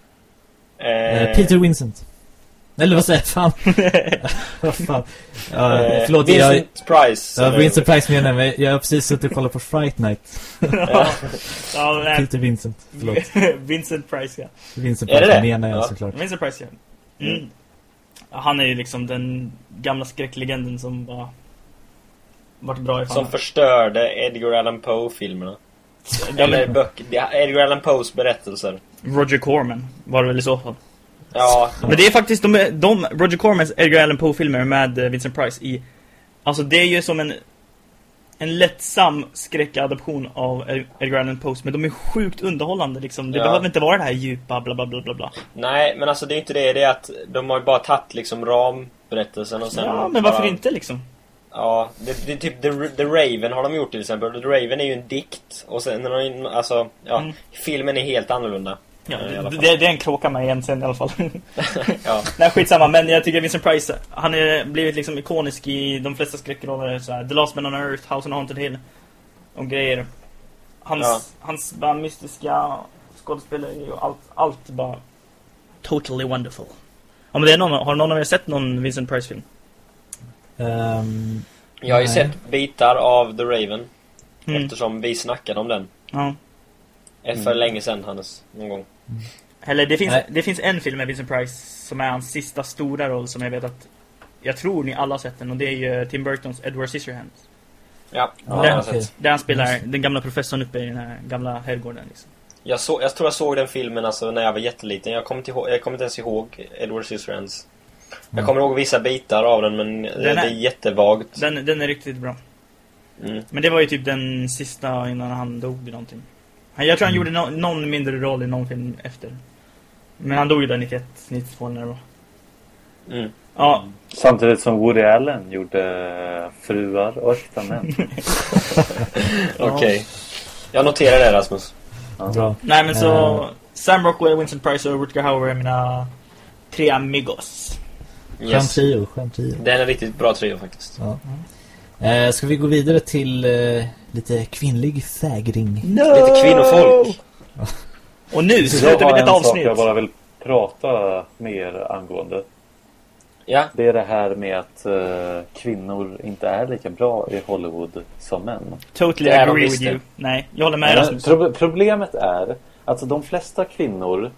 Eh, Eh, Peter Vincent. Eller vad säger jag? Fan. vad fan. Ja, eh, förlåt, jag... Vincent Price. Ja, Vincent Price menar jag, men jag har precis suttit och kollat på Fright Night. Ja. ja. Peter Vincent. Förlåt. Vincent Price, ja. Vincent Är det Price det? menar jag Ja. såklart. Vincent Price, ja. Mm. Mm. Han är ju liksom den gamla skräcklegenden som bara varit bra i Som förstörde Edgar Allan Poe-filmerna. Eller böcker. Edgar Allan Poes berättelser. Roger Corman var det väl i så fall. Ja, Men det är faktiskt de, de Roger Cormans Edgar Allan Poe-filmer med eh, Vincent Price i... Alltså det är ju som en... en lättsam skräckadoption av Ed- Edgar Allan Poe, men de är sjukt underhållande liksom. Det Ja. behöver inte vara det här djupa bla bla bla bla bla. Nej, men alltså det är inte det. Det är att de har ju bara tagit liksom ramberättelsen och sen... Ja, men varför bara, inte liksom? Ja, det, det är typ The, The Raven har de gjort till exempel. The Raven är ju en dikt. Och sen, har de- alltså, ja, Mm. filmen är helt annorlunda. Ja, Eh, det, det, är en kråka med igen sen i alla fall. ja. Nej, skitsamma. Men jag tycker Vincent Price, han är blivit liksom ikonisk i de flesta skräckroller. Så här, The Last Man on Earth, House on Haunted Hill och grejer. Hans, Ja. hans bara mystiska skådespelare och allt, allt bara totally wonderful. Men det är någon, har någon av er sett någon Vincent Price-film? Ehm, Jag har ju Nej. sett bitar av The Raven. Mm. Eftersom vi snackade om den. Ja. För Mm. länge sedan, Hannes. Någon gång. Eller det finns, Nej. det finns en film med Vincent Price som är hans sista stora roll som jag vet att jag tror ni alla har sett den och det är ju Tim Burtons Edward Scissorhands. Ja, Ja, har jag okej. sett. Där han spelar den gamla professorn uppe i den här gamla herrgården liksom. Jag, så, jag tror jag såg den filmen alltså, när jag var jätteliten. Jag kommer inte, ihåg, jag kommer inte ens ihåg Edward Scissorhands. Jag Mm. kommer ihåg vissa bitar av den, men den det är- är jättevagt. Den, den är riktigt bra. Mm. Men det var ju typ den sista innan han dog eller någonting. Jag tror han Mm. gjorde no någon mindre roll i någon film efter. Men han dog ju där 91, 92 när det var. Mm. Ja, Samtidigt som Woody Allen gjorde Fruar och äkta män. Okej. Jag noterar det Rasmus. bra. nej men så... Eh. Sam Rockwell, Vincent Price och Rutger Hauer är mina tre amigos. Skön Yes. trio, skön trio. Det är en riktigt bra trio faktiskt. Ja. Eh, ska vi gå vidare till eh, lite kvinnlig fägring? Lite kvinnofolk. Och nu slutar vi detta avsnitt. jag bara vill prata mer angående. Ja. Det är det här med att eh, kvinnor inte är lika bra i Hollywood som män. Totally agree with you. Nej, jag håller med Men pro- problemet är att de flesta kvinnor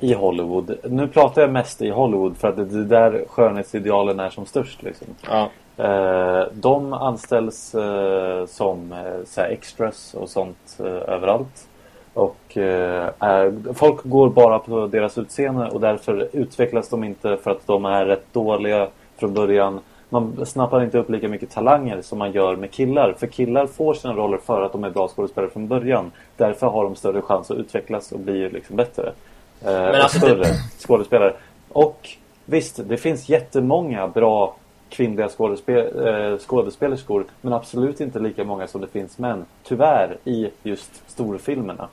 i Hollywood, nu pratar jag mest i Hollywood för att det är där skönhetsidealen är som störst. Liksom. Ja. Eh, de anställs eh, som eh, så extras och sånt eh, överallt. Och eh, är, folk går bara på deras utseende och därför utvecklas de inte för att de är rätt dåliga från början. Man snappar inte upp lika mycket talanger som man gör med killar. För killar får sina roller för att de är bra skådespelare från början. Därför har de större chans att utvecklas och bli liksom bättre. Eh, och alltså större det- skådespelare. Och visst, det finns jättemånga bra kvinnliga skådespel, eh, skådespelerskor men absolut inte lika många som det finns män. Tyvärr i just storfilmerna.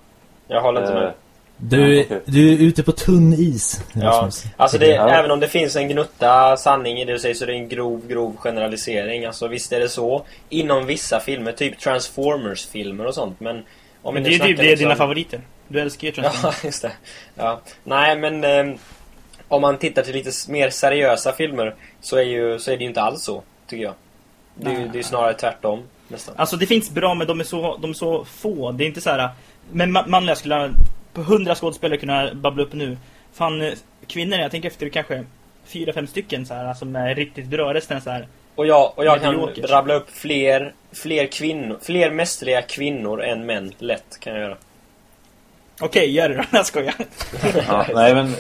Jag håller inte Eh, med. Du, Ja, du är ute på tunn is, Ja, alltså det, Ja. även om det finns en gnutta sanning i det du säger så är det en grov, grov generalisering. Alltså visst är det så. Inom vissa filmer, typ Transformers-filmer och sånt. Men om Men det nu är ju snackar det är liksom- dina favoriter. Du älskar ju. Ja, just det. Ja. Nej, men eh, om man tittar till lite mer seriösa filmer så är, ju, så är det ju inte alls så, tycker jag. Det är det är snarare tvärtom, nästan. Alltså det finns bra men de är så, de är så få. Det är inte så här. Men ma- manliga skulle på hundra skådespelare kunna babbla upp nu. Fan, eh, kvinnor, jag tänker efter kanske fyra, fem stycken så här som är riktigt bra. Resten så här. Och jag, och jag kan rabbla upp fler, fler kvinnor, fler mästerliga kvinnor än män, lätt kan jag göra. Okej, gör det då. Jag skojar. Ja, nej men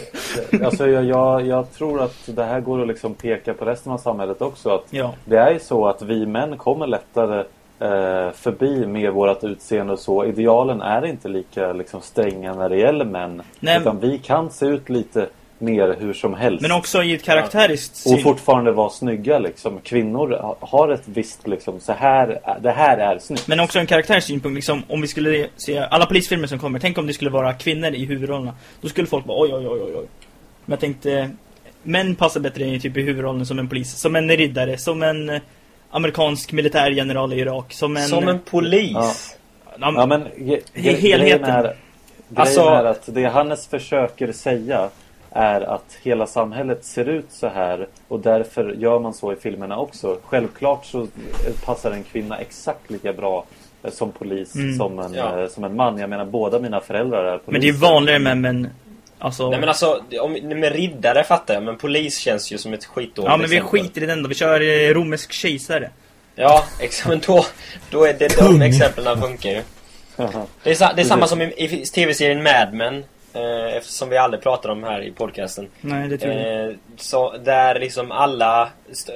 alltså jag, jag, jag tror att det här går att liksom peka på resten av samhället också. Att Ja. det är ju så att vi män kommer lättare eh, förbi med vårt utseende och så. Idealen är inte lika liksom, stränga när det gäller män. Nej. Utan vi kan se ut lite mer hur som helst. Men också i ett karaktäriskt och syn. fortfarande vara snygga liksom. Kvinnor ha- har ett visst liksom, så här, det här är snyggt. Men också en karaktärssynpunkt, liksom, om vi skulle se alla polisfilmer som kommer, tänk om det skulle vara kvinnor i huvudrollerna. Då skulle folk bara oj, oj, oj, oj, oj. Men jag tänkte, män passar bättre i, typ, i huvudrollen som en polis, som en riddare, som en eh, amerikansk militärgeneral i Irak, som en... Som en polis! Ja. Ja, Ja men ge, I ge, helheten. grejen, är, grejen Alltså- är att det Hannes försöker säga är att hela samhället ser ut så här och därför gör man så i filmerna också. Självklart så passar en kvinna exakt lika bra eh, som polis Mm. som, en, Ja. eh, som en man. Jag menar båda mina föräldrar är poliser. men det är vanligare med män, alltså... Nej men alltså, om, med riddare fattar jag, men polis känns ju som ett skitdåligt ja men vi exempel. skiter i den då, vi kör eh, romersk kejsare. Ja, ex- men då, då är det de exemplen funkar ju. Det är, sa, det är samma som i, i tv-serien Mad Men. Eh, eftersom vi aldrig pratar om här i podcasten. Nej, det tror jag Eh, så där liksom alla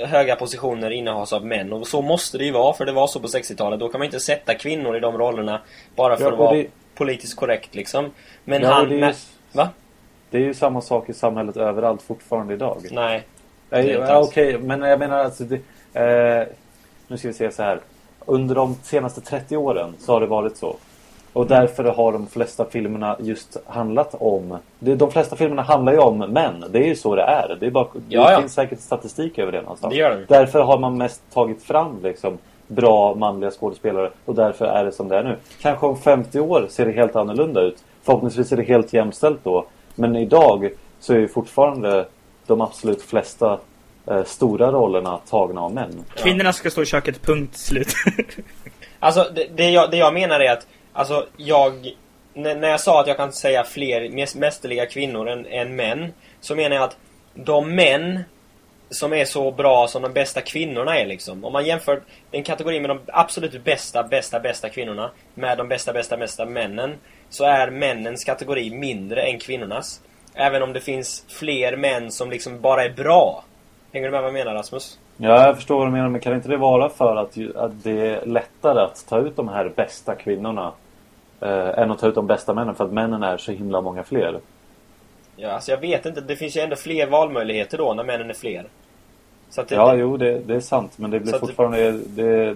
höga positioner innehas av män. Och så måste det ju vara, för det var så på 60-talet. Då kan man inte sätta kvinnor i de rollerna bara för Ja, att vara det- politiskt korrekt liksom. Men Ja, han... det, är ju, men- Va? det är ju samma sak i samhället överallt fortfarande idag. Nej. Okej, men jag menar alltså det, eh, Nu ska vi se så här. Under de senaste 30 åren så har det varit så. Och därför har de flesta filmerna just handlat om... De flesta filmerna handlar ju om män. Det är ju så det är. Det, är bara, Ja, det ja. finns säkert statistik över det någonstans. Det gör det. Därför har man mest tagit fram liksom, bra manliga skådespelare. Och därför är det som det är nu. Kanske om 50 år ser det helt annorlunda ut. Förhoppningsvis är det helt jämställt då. Men idag så är ju fortfarande de absolut flesta eh, stora rollerna tagna av män. Kvinnorna ska stå i köket, punkt slut. Alltså, det, det, jag, det jag menar är att, alltså, jag... När, jag sa att jag kan säga fler mästerliga kvinnor än, än män, så menar jag att de män som är så bra som de bästa kvinnorna är liksom. Om man jämför en kategori med de absolut bästa, bästa, bästa kvinnorna med de bästa, bästa, bästa männen, så är männens kategori mindre än kvinnornas. Även om det finns fler män som liksom bara är bra. Hänger du med vad jag menar Rasmus? Ja, jag förstår vad du menar. Men kan inte det vara för att, att det är lättare att ta ut de här bästa kvinnorna eh, än att ta ut de bästa männen? För att männen är så himla många fler. Ja, alltså jag vet inte. Det finns ju ändå fler valmöjligheter då när männen är fler. Det, Ja, jo, det, det är sant. Men det blir det- fortfarande... Det,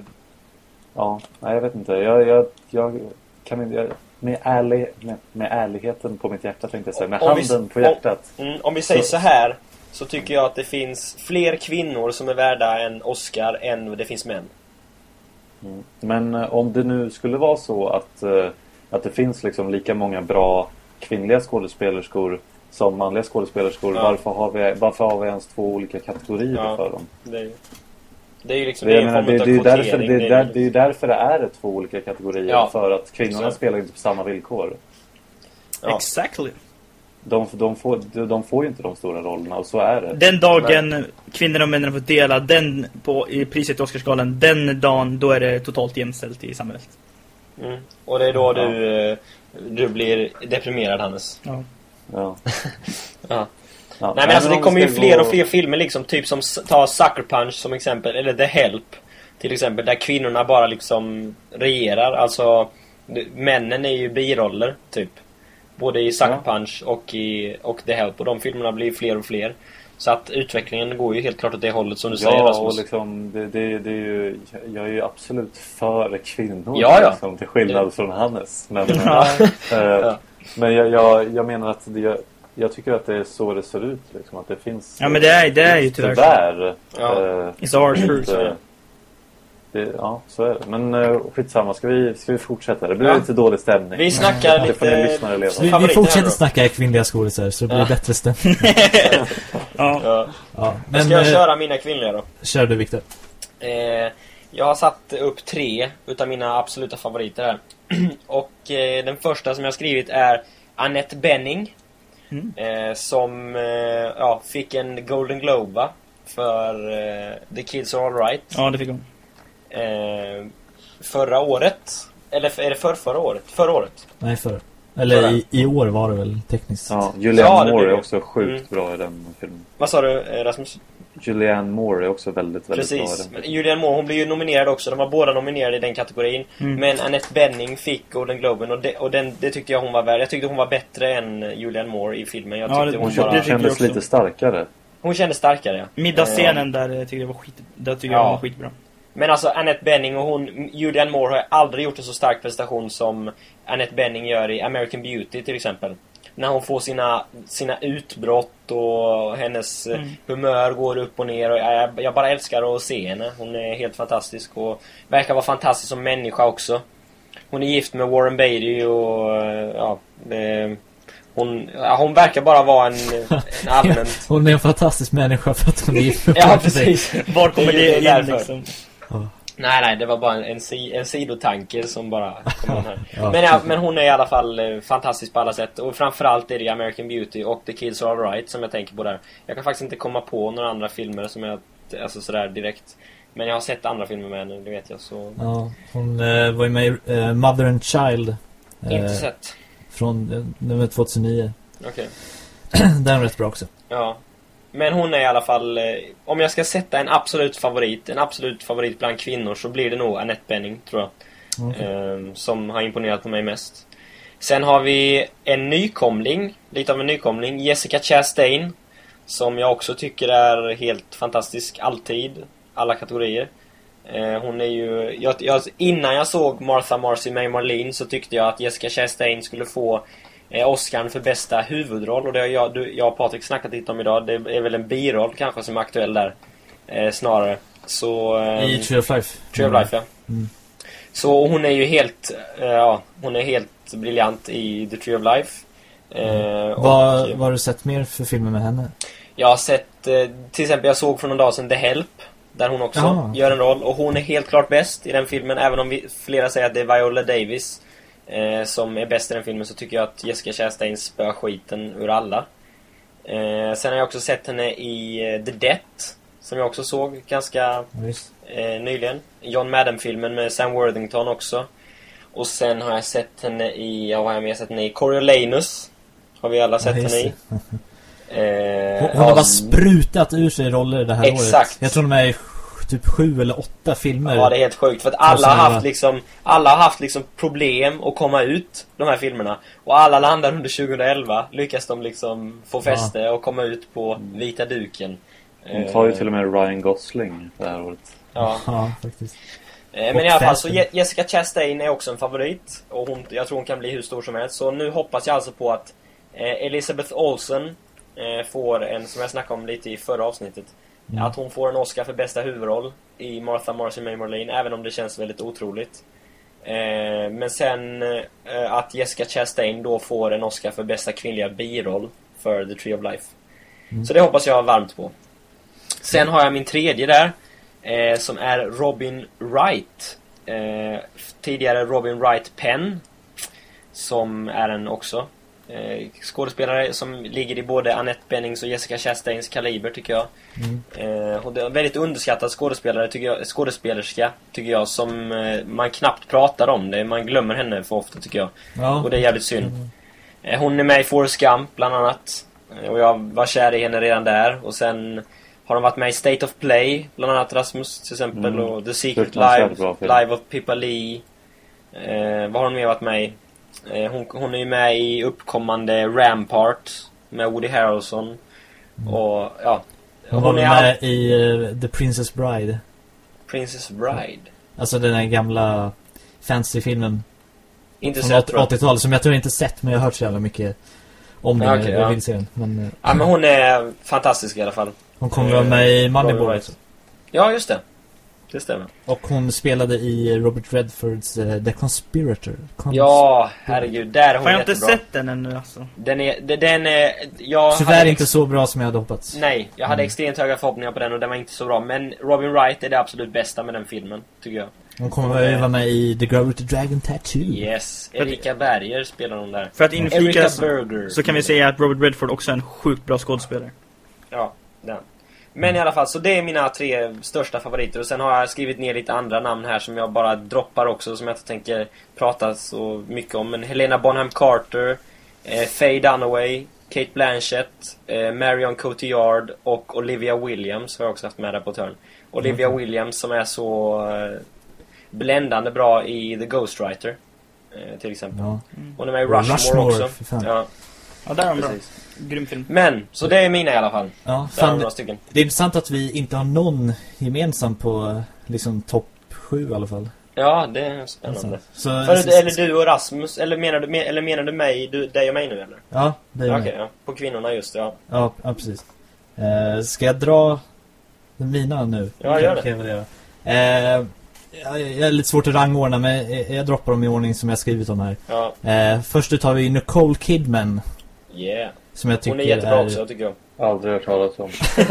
ja, nej, jag vet inte. Jag, jag, jag kan. Jag, med, ärlig, med, med ärligheten på mitt hjärta tänkte jag säga. Med Om vi- handen på om- hjärtat. Mm, om vi säger Så- så här så tycker jag att det finns fler kvinnor som är värda en Oscar än det finns män. Mm. Men eh, om det nu skulle vara så att, eh, att det finns liksom lika många bra kvinnliga skådespelerskor som manliga skådespelerskor. Ja. Varför, har vi, varför har vi ens två olika kategorier Ja. för dem? Det är ju, det är ju liksom Det, det är menar, en form det, av det, är ju därför, det, är där, det är därför det är två olika kategorier. Ja. För att kvinnorna Exakt. spelar inte på samma villkor. Ja. Exactly. De, de, får, de, de får ju inte de stora rollerna och så är det. Den dagen kvinnorna och männen får dela den på, i priset i Oscarsgalan, den dagen, då är det totalt jämställt i samhället. Mm. Och det är då Ja. du, eh, du blir deprimerad Hannes. Ja. Ja. Ja. Nej men alltså det kommer ju fler och fler filmer liksom, typ som s- ta Sucker Punch som exempel, eller The Help till exempel, där kvinnorna bara liksom regerar. Alltså, männen är ju biroller, typ. Både i Sucker Ja. Punch och i och The Help, och de filmerna blir fler och fler. Så att utvecklingen går ju helt klart åt det hållet som du säger Ja, och Rasmus. liksom, det, det, det är ju, jag är ju absolut för kvinnor. Ja, ja. Liksom, till skillnad Det- från Hannes. Men, Ja. eh, Ja. men jag, jag, jag menar att det, jag, jag tycker att det är så det ser ut. Liksom, att det finns... Ja, men det är- det är ju tyvärr så. Tyvärr. Ja. eh, It's our truth. Det, ja, så är det. Men uh, skitsamma, ska vi, ska vi fortsätta? Det blir Ja. lite dålig stämning. Vi snackar Det får ni lite... leva. Vi, vi fortsätter snacka kvinnliga skådisar så det blir Ja. bättre stämning. Ja. Ja. Ja, Men, ska jag eh, köra mina kvinnliga då? kör du Viktor. Eh, jag har satt upp tre utav mina absoluta favoriter här. Och eh, den första som jag har skrivit är Annette Benning. Mm. Eh, som eh, ja, fick en Golden Globe va? för eh, The Kids Are Alright. ja, det fick hon. Eh, förra året. Eller är det för förra året? Förra året. Nej, förra. Eller Förra. i, i år var det väl tekniskt. Ja, Julianne Ja, Moore är också sjukt Mm. bra i den filmen. Vad sa du eh, Rasmus? Julianne Moore är också väldigt, väldigt bra i Precis. den Men filmen. Julianne Moore, hon blev ju nominerad också. De var båda nominerade i den kategorin. Mm. Men Annette Benning fick Golden Globen och, det, och den, det tyckte jag hon var värd. Jag tyckte hon var bättre än Julianne Moore i filmen. Jag Ja, tyckte det- hon, Hon bara, jag kändes lite starkare. hon kändes starkare. ja. Middagsscenen där eh, tycker jag var skit... Där tycker jag Ja. var skitbra. Men alltså Annette Benning och hon, Julianne Moore har aldrig gjort en så stark prestation som Annette Benning gör i American Beauty till exempel. När hon får sina, sina utbrott och hennes eh, Mm. humör går upp och ner. Och jag, jag bara älskar att se henne. Hon är helt fantastisk och verkar vara fantastisk som människa också. Hon är gift med Warren Beatty och eh, ja, det, hon, ja, hon verkar bara vara en, en allmänt... Hon är en fantastisk människa för att hon är gift med Ja, Mark precis. Var kommer Det det, in därför. liksom? Nej, nej, det var bara en, en, en sidotanke som bara kom in här. Ja. Men, ja, men hon är i alla fall eh, fantastisk på alla sätt. Och framförallt är det American Beauty och The Kids Are Alright som jag tänker på där. Jag kan faktiskt inte komma på några andra filmer som jag, alltså sådär direkt. Men jag har sett andra filmer med henne, det vet jag. Så Ja, hon eh, var ju med i eh, Mother and Child. eh, inte sett. Från eh, nummer 2009. Okej. Den är rätt bra också. Ja. Men hon är i alla fall... Eh, om jag ska sätta en absolut favorit, en absolut favorit bland kvinnor så blir det nog Annette Bening, tror jag. Okej. Eh, som har imponerat på mig mest. Sen har vi en nykomling, lite av en nykomling, Jessica Chastain. Som jag också tycker är helt fantastisk, alltid. Alla kategorier. Eh, hon är ju... Jag, jag, innan jag såg Martha Marcy May Marlene så tyckte jag att Jessica Chastain skulle få eh, Oscar för bästa huvudroll. Och det har jag, du, jag och Patrik snackat lite om idag. Det är väl en biroll kanske som är aktuell där. Eh, snarare. Så... Eh, I Tree of Life. Tree of Life, ja. Mm. Så hon är ju helt, eh, ja, hon är helt briljant i The Tree of Life. Eh, Mm. Vad, och, vad har du sett mer för filmer med henne? Jag har sett, till exempel jag såg för någon dag sedan The Help. Där hon också Jaha. gör en roll. Och hon är helt klart bäst i den filmen. Även om vi, flera säger att det är Viola Davis eh, som är bäst i den filmen. Så tycker jag att Jessica Chastain spöar skiten ur alla. Eh, sen har jag också sett henne i eh, The Debt. Som jag också såg ganska visst. eh, nyligen. John Madden-filmen med Sam Worthington också. Och sen har jag sett henne i, ja vad har jag mer sett henne i? Coriolanus. Har vi alla sett just henne i. Eh, Hon, hon har bara sprutat ur sig roller det här Exakt. året. Jag tror de är typ sju eller åtta filmer. Ja, det är helt sjukt. För att alla har haft liksom, alla har haft liksom problem att komma ut, de här filmerna. Och alla landar under 2011. Lyckas de liksom få fäste och komma ut på vita duken. Hon tar ju Eh, till och med Ryan Gosling det här året. Ja. Ja, faktiskt. Eh, Och Men i alla fall, så Jessica Chastain är också en favorit. Och hon, jag tror hon kan bli hur stor som helst. Så nu hoppas jag alltså på att eh, Elizabeth Olsen eh, får en, som jag snackade om lite i förra avsnittet. Mm. Att hon får en Oscar för bästa huvudroll i Martha Marcy May Marlene, även om det känns väldigt otroligt. Eh, men sen eh, att Jessica Chastain då får en Oscar för bästa kvinnliga biroll för The Tree of Life. Mm. Så det hoppas jag varmt på. Sen har jag min tredje där, eh, som är Robin Wright. Eh, tidigare Robin Wright Penn. Som är en också eh, skådespelare som ligger i både Annette Bennings och Jessica Chastains kaliber tycker jag. Mm. Eh, och det är en väldigt underskattad skådespelare, tycker jag, skådespelerska, tycker jag, som eh, man knappt pratar om. Det, man glömmer henne för ofta, tycker jag. Ja. Och det är jävligt synd. Eh, hon är med i Forrest Gump, bland annat. Eh, Och jag var kär i henne redan där. Och sen har de varit med i State of Play, bland annat Rasmus till exempel. Mm. Och The Secret film. Live of Pippa Lee. Eh, vad har hon mer varit med i? Eh, hon, hon är ju med i uppkommande Rampart med Woody Harrelson. Och ja, Hon var hon är med i eh, The Princess Bride. Princess Bride. Alltså den här gamla fantasy-filmen Inte från sett tror jag. 80-talet som jag tror inte sett men jag har hört så jävla mycket om den. Okej, jag ja. vill se den. Men eh, Ja men hon är fantastisk i alla fall. hon kommer vara med i Moneyball också. Ja, just det. Det stämmer. Och hon spelade i Robert Redfords eh, The Conspirator. Cons- Ja, herregud. Där är hon Fan, jag har inte jättebra. sett den ännu alltså. Den är, den- är, jag Tyvärr hade inte så bra som jag hade hoppats. Nej, jag hade Mm. extremt höga förhoppningar på den och den var inte så bra. Men Robin Wright är det absolut bästa med den filmen, tycker jag. Hon kommer att vara med i The Girl with the Dragon Tattoo. Yes. Erika Berger spelar hon där. För att inflika så, Berger. så kan vi säga att Robert Redford också är en sjukt bra skådespelare. Ja, den. Men i alla fall, så det är mina tre största favoriter. Och sen har jag skrivit ner lite andra namn här som jag bara droppar också, som jag inte tänker prata så mycket om. Men Helena Bonham Carter, eh, Faye Dunaway, Kate Blanchett, eh, Marion Cotillard och Olivia Williams har jag också haft med där på törn. Olivia Mhm. Williams som är så eh, bländande bra i The Ghostwriter. Eh, till exempel. Ja. Hon är med i Rushmore, Rushmore, också. Ja, Ja, där är han bra. Grym film. Men, så det är mina i alla fall. Ja, fan, några stycken. det är intressant att vi inte har någon gemensam på liksom topp sju i alla fall. Ja, det är spännande. Alltså, så, För, eller du och Rasmus, eller menar du, eller menar du mig, du, dig och mig nu eller? Ja, det är Okej, med. ja. På kvinnorna just ja. Ja, ja, precis. Eh, ska jag dra mina nu? Ja, gör det. Göra. Eh, jag, jag är lite svårt att rangordna men jag, jag droppar dem i ordning som jag skrivit om här. Ja, Eh, först ut har vi Nicole Kidman. yeah. Som jag tycker Hon är jättebra också, tycker jag. Aldrig hört talas om.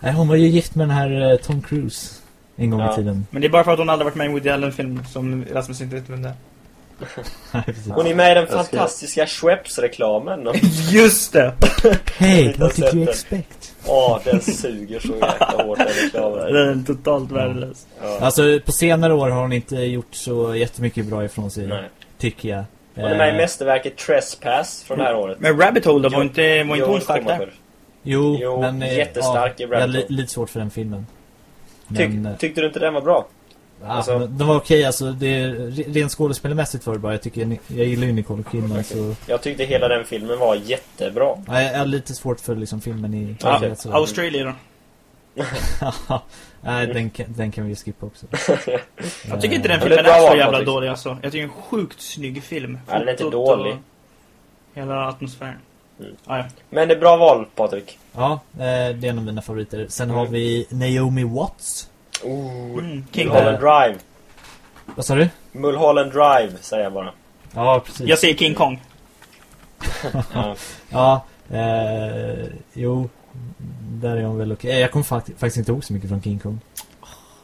Nej, hon var ju gift med den här eh, Tom Cruise. En gång Ja. i tiden. Men det är bara för att hon aldrig varit med i Woody Allen-film som Rasmus inte vet vem det är. Hon är med i den Jag ska- fantastiska Schweppes-reklamen. Just det! Hey, what did you expect? Åh, den suger så jäkla hårt den reklamen. Den är totalt värdelös. Ja. Alltså, på senare år har hon inte gjort så jättemycket bra ifrån sig. Nej. Tycker jag. Hon är med i Eh, mästerverket Trespass från det här året. Men Rabbit Hole då, var inte, var inte hon stark där? Jo, Jo, men... eh, jättestark i ja, Rabbit Jag är li- Hole. lite svårt för den filmen. Tyck, Men, eh, tyckte du inte den var bra? ja, alltså- den var okej, alltså det är, re- rent skådespelarmässigt var det bra. Jag tycker, jag, jag gillar ju Nicole Kidman så... Jag tyckte hela den filmen var jättebra. Ja, jag har lite svårt för liksom filmen i Ja, Australia då? Nej, den, kan- den kan vi skippa också. Jag tycker inte den är filmen bra är så val, jävla Patrik. dålig alltså. Jag tycker det är en sjukt snygg film. Ja, den är inte dålig. Hela atmosfären. Mm. Ah, ja. Men det är bra val, Patrik. Ja, eh, det är en av mina favoriter. Sen Mm. har vi Naomi Watts. Oh, Mm, King. Mulholland Drive. Vad sa du? Mulholland Drive, säger jag bara. Ja, precis. Jag säger King Kong. Ja. Ja, eh, jo. Där är hon väl okej. Eh, Jag kommer fakt faktiskt inte ihåg så mycket från King Kong.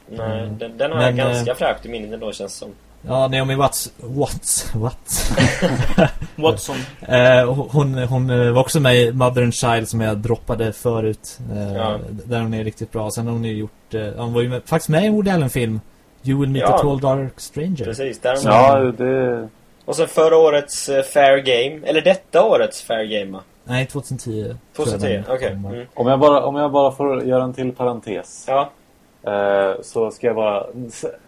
Nej, Mm. den, den har Men, jag ganska eh, fräscht i minnet ändå, känns som. Ja, Naomi Watts. Watts? Watts? Watson. eh, hon, hon var också med i Mother and Child som jag droppade förut. Eh, Ja. Där hon är riktigt bra. Sen har hon ju gjort... Eh, hon var ju med, faktiskt med i en Woody Allen-film. You will meet Ja. a tall dark stranger. Precis, där Så- Ja, det... Och sen förra årets Fair Game, eller detta årets Fair Game? Nej, 2010. tror jag 2010, den okej. kom. Mm. Om jag, bara, om jag bara får göra en till parentes. Ja, Eh, så ska jag bara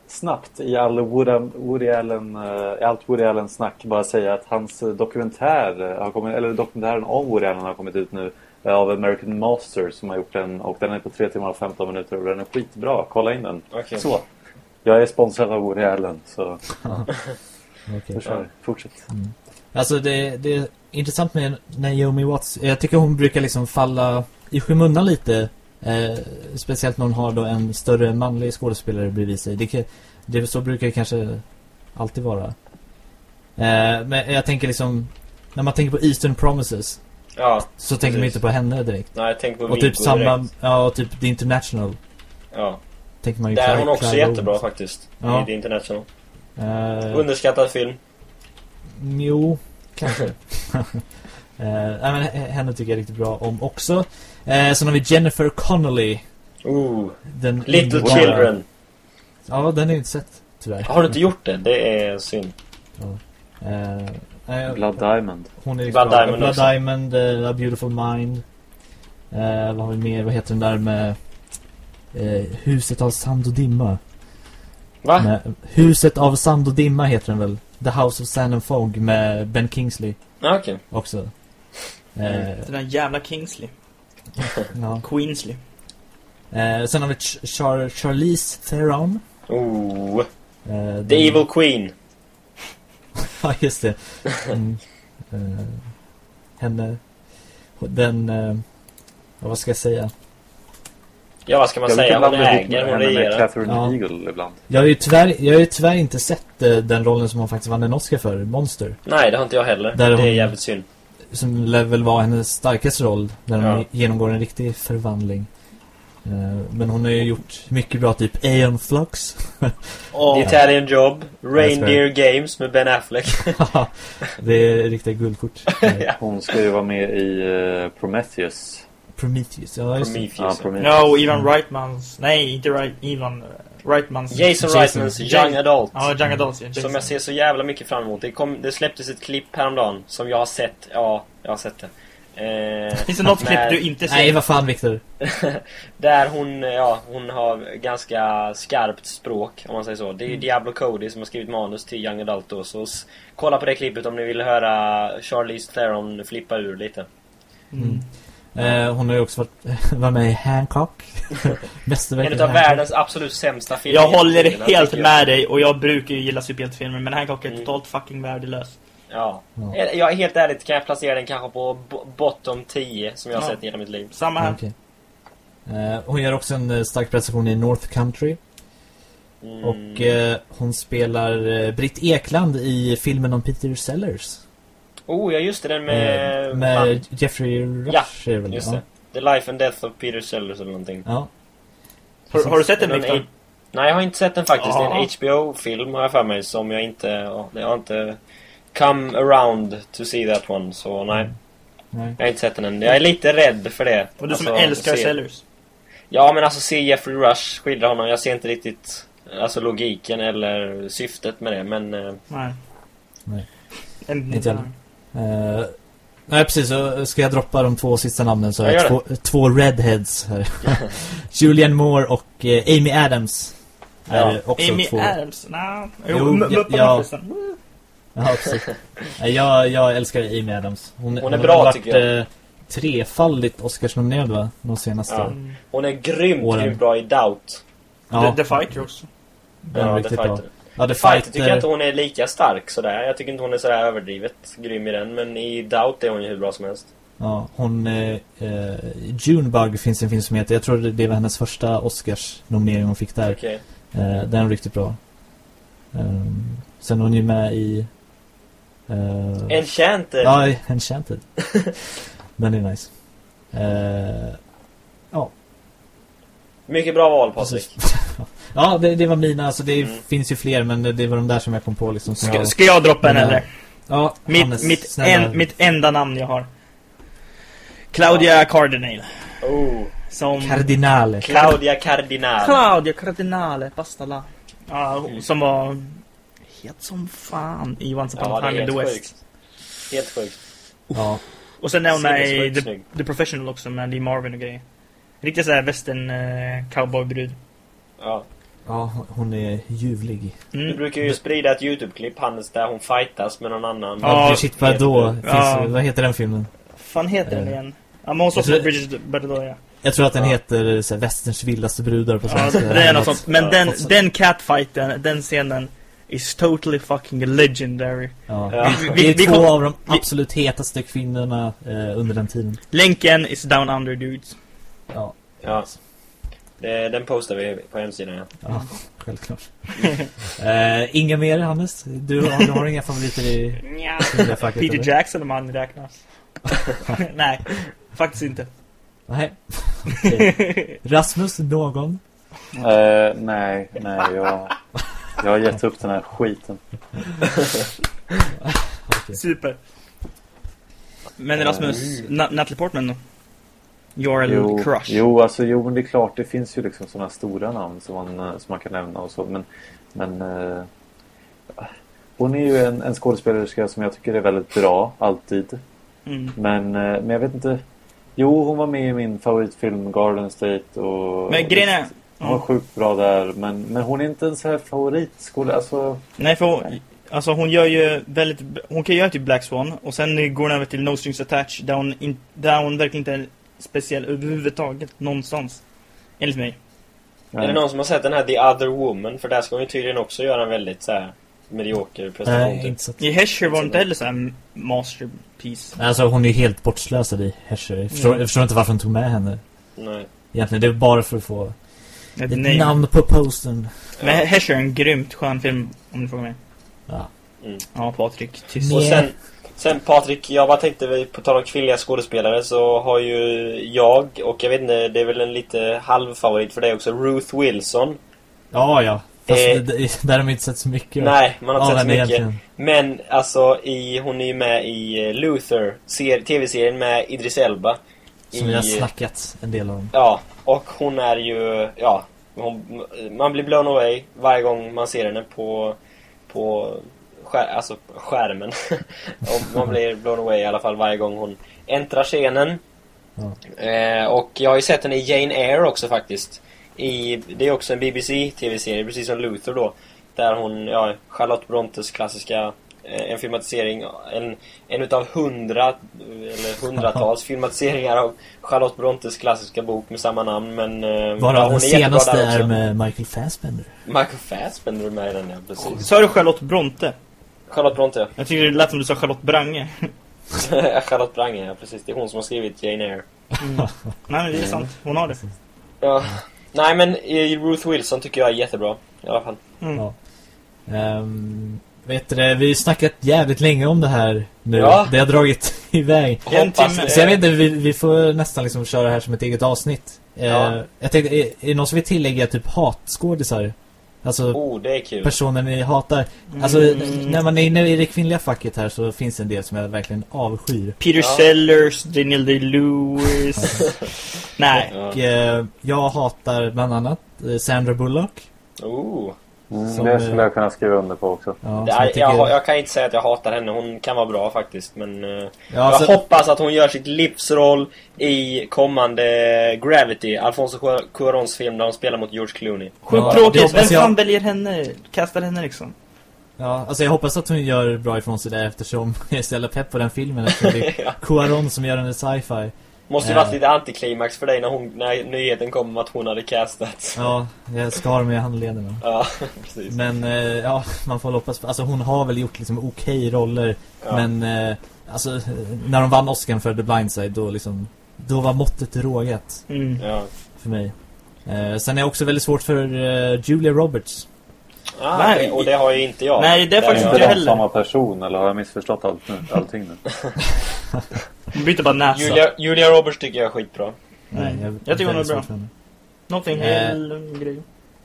snabbt i all Woody, Woody Allen, eh, i allt Woody Allen snack bara säga att hans dokumentär har kommit, eller dokumentären om Woody Allen har kommit ut nu eh, av American Masters som har gjort den och den är på 3 timmar och 15 minuter och den är skitbra. Kolla in den. okej. Så. Jag är sponsrad av Woody Allen så Okej. vi kör. Fortsätt. Alltså det, det är intressant med Naomi Watts. Jag tycker hon brukar liksom falla i skymundan lite. Eh, speciellt när hon har då en större manlig skådespelare bredvid sig. Det, det, så brukar det kanske alltid vara. Eh, men jag tänker liksom, när man tänker på Eastern Promises Ja, så tänker man Precis. inte på henne direkt. nej, tänk på Och typ samma, direkt. ja och typ The International Ja, tänker man ju där är hon också jättebra faktiskt. Ja. I The International. Eh, Underskattad film. Jo, kanske. Eh, men henne tycker jag riktigt bra om också. Eh, sen har vi Jennifer Connelly. Ooh, Den Little underbara- Children. Ja, den jag inte sett, tyvärr. Har du inte gjort det? Det är synd. Eh, nej, Blood Diamond. hon är Blood bra. Diamond Blood också. Diamond, eh, A Beautiful Mind. Eh, vad har vi mer? Vad heter den där med eh, Huset av sand och dimma? Va? Huset av sand och dimma heter den väl? The House of Sand and Fog med Ben Kingsley Ja, Okej. också. Eh, Den där jävla Kingsley. ja. Queensley. Eh, sen har vi Ch- Char Charlize Theron. Ooh, Eh, den- The Evil Queen. ja, just det. Mm. Eh, henne... Den... Eh, vad ska jag säga? Ja, vad ska man Jag säga? Hon äger, hon regerar. Catherine Ja. Eagle ibland. Jag har ju tyvärr, jag har ju tyvärr inte sett eh, den rollen som hon faktiskt vann en Oscar för, Monster. Nej, det har inte jag heller. Där det är hon- jävligt synd. Som väl vara hennes starkaste roll. Där hon Ja. genomgår en riktig förvandling. Eh, men hon har ju gjort mycket bra, typ Aeon Flux. The Italian Job. Reindeer Games med Ben Affleck. det är riktiga guldkort. Eh, Hon ska ju vara med i eh, Prometheus. Prometheus, ja det. Ja, Prometheus. Prometheus. No, Ivan Reitmans. Nej, inte right, Ivan uh, Reitmans. Jason Jason. Reitmans Young Adult. Ja, Young Adults. Ja, Jason. Som jag ser så jävla mycket fram emot. Det, kom, det släpptes ett klipp häromdagen som jag har sett. Ja, jag har sett det. Eh, Finns det något klipp du inte ser? Nej, vad fan Victor. Där hon, ja, hon har ganska skarpt språk om man säger så. Det är ju Diablo Cody som har skrivit manus till Young Adult då, så kolla på det klippet om ni vill höra Charlize Theron flippa ur lite. Mm. Eh, hon har ju också varit, var med i Hancock. Mästerverket En av Hancock. världens absolut sämsta filmer. Jag håller tiderna, helt jag. med dig och jag brukar ju gilla superhjältefilmer men Hancock är Mm. totalt fucking värdelös. Ja. Ja. Eh, Jag är helt ärligt kan jag placera den kanske på bo- bottom 10 som jag har Ja. sett i hela mitt liv. Samma här. Okej. Eh, hon gör också en eh, stark prestation i North Country. Mm. Och eh, hon spelar eh, Britt Ekland i filmen om Peter Sellers. Oh, ja just det, den med... Eh, med han. Jeffrey Rush Ja, är väl? Just ja. det. The Life and Death of Peter Sellers eller någonting. Ja. Har, har du sett den Victor? Nej, jag har inte sett den faktiskt. Det är Ja. en HBO-film har jag för mig som jag inte... Ja, jag har inte come around to see that one, så nej. Nej. Jag har inte sett den än. Jag är lite rädd för det. Och du som Alltså, älskar se- Sellers. Ja, men alltså se Jeffrey Rush skildra honom. Jag ser inte riktigt alltså logiken eller syftet med det, men... eh, Nej. En, Inte Eh, nej, precis. Så ska jag droppa de två sista namnen så har Ja, jag två, två redheads här. Julian Moore och eh, Amy Adams. Är Ja. också Amy två. Adams? Nej. Jo, Jo, ja, ja, precis. Jag, jag älskar Amy Adams. Hon, Hon är har bra, varit, tycker jag. eh, trefaldigt Oscarsnominerad va? De senaste. Ja. Hon är grymt, Åren. grymt bra i Doubt. Ja, The, The Fighter också. den är Ja, riktigt The bra. Ja, The Fighter Fighter. tycker jag inte hon är lika stark sådär. Jag tycker inte hon är sådär överdrivet grym i den. Men i Doubt är hon ju hur bra som helst. Ja, hon... Eh, eh, Junebug finns en film som heter... Jag tror det- var hennes första Oscars-nominering hon fick där. Okej. Eh, den är riktigt bra. Ehm, sen är hon ju med i... eh, Enchanted! Ja, Enchanted. den är nice. Eh, Mycket bra val Patrik. ja, det, det var mina. Alltså det Mm. finns ju fler, men det, det var de där som jag kom på liksom. Som Ska, jag, ska jag droppa en Ja. eller? ja, Mitt, Hannes, mitt, en, mitt enda namn jag har. Claudia Cardinale. Oh. Som... Kardinale. Claudia Cardinal. Claudia Cardinale, basta la. Ja, som var het som fan i Once upon Ja, a är time in the helt West. sjukt. Helt sjukt. Ja, Och sen är hon med i. The Professional också med Lee Marvin och grejer. Riktigt såhär western uh, cowboybrud. Ja. ja, hon är ljuvlig. Du Mm. brukar ju sprida ett YouTube-klipp, Hannes, där hon fightas med någon annan. Ja, Ja, Bardot. heter Finns, Ja. Vad heter den filmen? fan heter den Eh. igen? Ja, men hon tror- Bridget Bardot, ja. Jag tror att den Ja. heter så här, Västerns vildaste brudar på Ja, svenska. det är något sånt. Men Ja, den, den catfighten, den scenen is totally fucking legendary. Ja. Ja. Det Vi- är vi två kom- av de vi- absolut hetaste kvinnorna eh, under den tiden. Länken is down under dudes. Ja, Ja. Det, den postar vi på hemsidan, ja. ja självklart. eh, inga mer, Hannes? Du, har- du har inga favoriter i Nja. Peter eller? Jackson om han räknas. Nej, faktiskt inte. Nej. Okej. Rasmus, någon? Eh, nej, nej, jag, jag har gett upp den här skiten. Okej. Super. Men Rasmus, Na Natalie Portman då? Your Jo, crush. jo, alltså, jo, men det är klart, det finns ju liksom sådana stora namn som man, eh, som man kan nämna och så, men, men eh, hon är ju en, en skådespelerska som jag tycker är väldigt bra, alltid. Mm. Men, eh, men jag vet inte. Jo, hon var med i min favoritfilm Garden State och... Men grejen är... Hon var Ja. sjukt bra där, men, men hon är inte en så här favoritskådespelare. Alltså, Nej, för hon, alltså hon gör ju väldigt... Hon kan göra typ Black Swan och sen går hon över till No Strings Attached där hon, in, där hon verkligen inte speciell överhuvudtaget någonstans. Enligt mig. Är det någon som har sett den här The Other Woman? För där ska hon ju tydligen också göra en väldigt så här medioker prestation. Nej, typ. inte så. I Hesher var inte heller såhär masterpiece. Alltså hon är ju helt bortslösad i Hesher. Jag förstår, Ja. jag förstår inte varför hon tog med henne. Nej. Egentligen, det är bara för att få Ett name. namn på posten. Men Hesher är en grymt skön film, om du frågar mig. Ja. Mm. Ja, Patrik. Tyst. Nej. Och sen, sen Patrik, jag bara tänkte vi- på tal om kvinnliga skådespelare så har ju jag och jag vet inte, det är väl en lite halvfavorit för dig också, Ruth Wilson. Ja, ja. Fast Eh. där har man inte sett så mycket. Nej, man har inte sett så mycket. egentligen. Men alltså, i, hon är ju med i eh, Luther, ser, tv-serien med Idris Elba. Som I, vi har snackat en del om. Ja, och hon är ju, ja, hon, man blir blown away varje gång man ser henne på, på skär, alltså skärmen. och man blir blown away i alla fall varje gång hon äntrar scenen. Ja. Eh, och jag har ju sett henne i Jane Eyre också faktiskt. I, det är också en BBC-tv-serie, precis som Luther då. Där hon, ja, Charlotte Brontes klassiska eh, en filmatisering, en, en utav hundra eller hundratals filmatiseringar av Charlotte Brontes klassiska bok med samma namn men... eh, Varav hon senaste där är med Michael Fassbender. Michael Fassbender är med i den, ja precis. Sa du Charlotte Bronte? Charlotte Bronte, Jag tycker det lät som du sa Charlotte Brange. ja. Charlotte Brange, ja precis. Det är hon som har skrivit Jane Eyre. Nej men det är sant, hon har det. Ja. Nej men eh, Ruth Wilson tycker jag är jättebra. I alla fall. Mm. Ja. Ehm, vet du vi har snackat jävligt länge om det här nu. Ja. Det har dragit iväg. En Hoppas timme. Så jag vet inte, vi, vi får nästan liksom köra det här som ett eget avsnitt. Ja. Jag tänkte, är, är det någon som vill tillägga typ hatskådisar? Alltså Oh, det är kul. personer ni hatar. Alltså Mm. när man är inne i det kvinnliga facket här så finns det en del som jag verkligen avskyr. Peter Ja. Sellers, Daniel Day-Lewis. Nej. Ja. Och, eh, jag hatar bland annat eh, Sandra Bullock. Oh. Mm, Som, det skulle jag kunna skriva under på också. Ja, Det, jag tycker- jag, jag kan inte säga att jag hatar henne. Hon kan vara bra faktiskt. Men eh, Ja, jag alltså- hoppas att hon gör sitt livsroll i kommande Gravity. Alfonso Cuar- Cuarons film där hon spelar mot George Clooney. Sjukt Ja, tråkigt. Vem fan väljer henne? Kastar henne liksom? Ja, alltså jag hoppas att hon gör bra ifrån sig där eftersom jag jävla pepp på den filmen eftersom det är Ja. Cuarón som gör den i sci-fi. Måste ju Ja. varit lite antiklimax för dig när, hon, när nyheten kom om att hon hade castats. Ja, jag skar mig i handlederna. Ja, precis. Men eh, ja, man får hoppas alltså hon har väl gjort liksom okej roller Ja. men eh, alltså eh, när de vann Oscar för The Blind Side då liksom då var måttet rågat Mm. Ja. för mig. Eh, sen är det också väldigt svårt för eh, Julia Roberts. Ah, Nej. och det har ju inte jag. Nej, det är faktiskt Inte jag heller. samma person eller har jag missförstått allt nu, allting nu? Byter bara näsa. Julia, Julia Roberts tycker jag är skitbra. Nej, jag, Mm. Jag tycker hon är bra. Någonting Eh. hel grej.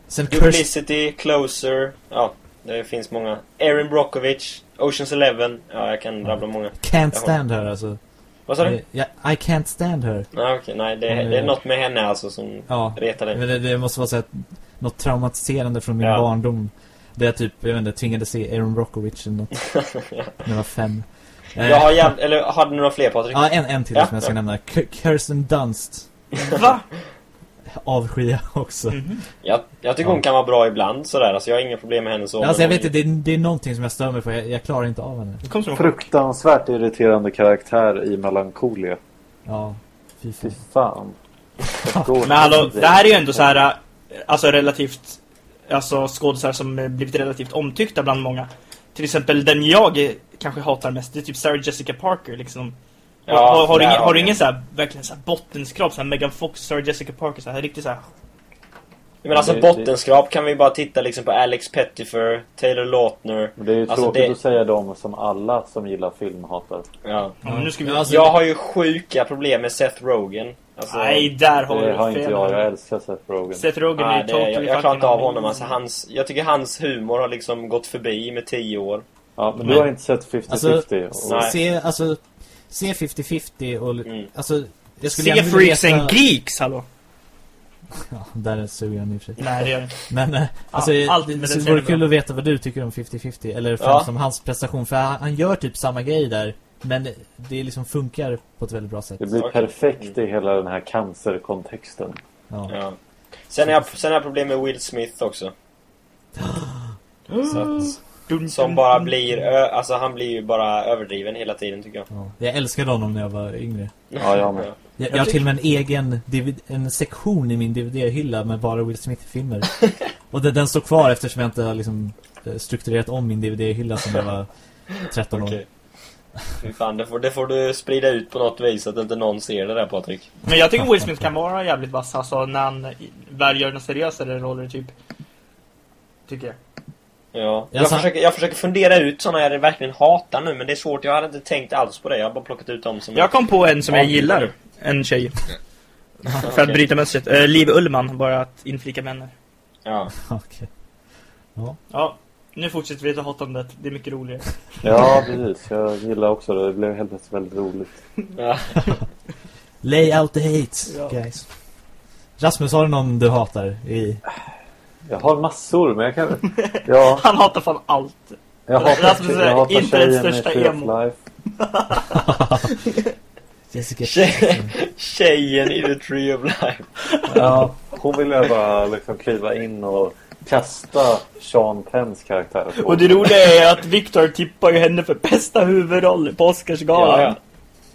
Sen Publicity, Closer, ja, det finns många. Erin Brockovich, Oceans Eleven, ja jag kan rabbla många. Can't stand her alltså. Vad sa du? Eh, I can't stand her. Nej, okej, nej, det, Mm. det är något med henne alltså som Ja, retar dig. men det, det måste vara så att något traumatiserande från min Ja. barndom. Det jag typ, jag vet inte, tvingade se Aaron Brockovich eller något. När jag var fem. Eh, Jag har jävla, eller har du några fler Patrik? Ja, en, en till Ja, som jag ska ja. nämna. K- Kirsten Dunst. Va? Avskyr jag också. Mhm. Jag, jag tycker Ja. hon kan vara bra ibland sådär, alltså jag har inga problem med henne så. Alltså jag vet inte, det, är- det är någonting som jag stör mig på. Jag, jag klarar inte av henne. Fruktansvärt irriterande karaktär i Melancholia. Ja, fy Fy fan. fan. Men hallå, det här är ju ändå så här, alltså relativt, alltså skådespelare som eh, blivit relativt omtyckta bland många. Till exempel den jag kanske hatar mest, det är typ Sarah Jessica Parker liksom. Ja, har, har, har, du har du ingen en. så här, verkligen så här bottenskrap, så här Megan Fox, Sarah Jessica Parker, så här riktigt så här. Men alltså Det- det- bottenskrap kan vi bara titta liksom på Alex Pettyfer, Taylor Lautner. Det är ju Alltså, tråkigt det- att säga dem som alla som gillar film hatar. Ja. Ja, men nu ska vi... Ja, alltså- Jag har ju sjuka problem med Seth Rogen. Alltså, Nej, där har Det du har fel. inte jag. Jag älskar Seth Rogen. Seth Rogen nej, är det, totally jag, jag klarar inte av honom. Alltså, hans, jag tycker hans humor har liksom gått förbi med tio år. Ja, men Men- du har inte sett 50-50. Alltså, och- se, alltså, se 50-50 och, Mm. alltså, jag skulle Se Freaks veta- and Geeks, hallå! Ja, där suger han i och för sig. Nej, det gör det inte. Men, eh, alltså, Ja, allt det, det vore kul bra. att veta vad du tycker om 50-50. Eller främst Ja. om hans prestation. För han, han gör typ samma grej där. Men det liksom funkar på ett väldigt bra sätt. Det blir perfekt i hela den här cancerkontexten. Ja. Ja. Sen har jag, sen har jag problem med Will Smith också. Så att, som bara blir, alltså han blir ju bara överdriven hela tiden tycker jag. Ja. Jag älskade honom när jag var yngre. Ja, jag med. Jag, Jag har till och med en egen DVD, en sektion i min DVD-hylla med bara Will Smith-filmer. och den, den står kvar eftersom jag inte har liksom eh, strukturerat om min DVD-hylla som jag var 13 år. Okej. Fy fan, det får, det får du sprida ut på något vis så att inte någon ser det där Patrik. Men jag tycker Will Smith kan vara jävligt vass alltså när han väl gör några seriösare roller typ. Tycker jag. Ja. Jag Jag, försöker, jag försöker fundera ut såna jag verkligen hatar nu men det är svårt. Jag hade inte tänkt alls på det. Jag har bara plockat ut dem som Jag kom på en som jag Ja, gillar. En tjej. För att bryta mönstret. Uh, Liv Ullman, bara att inflika med henne. Ja. Okej. Ja. Ja, nu fortsätter vi att hata om det. Det är mycket roligare. Ja, precis. Jag gillar också det. Det blev helt väldigt roligt. ja. Lay out the hate, Ja. guys. Rasmus, har du någon du hatar i... Jag har massor, men jag kan... Ja, Han hatar fan allt. jag hatar, Rasmus är jag hatar internets största emo. Life. Jessica Tjej, tjejen i The Tree of Life. Ja, hon vill jag bara liksom kliva in och kasta Sean Penns karaktär på. Och det roliga är att Victor tippar ju henne för bästa huvudroll på Oscarsgalan. Ja, ja.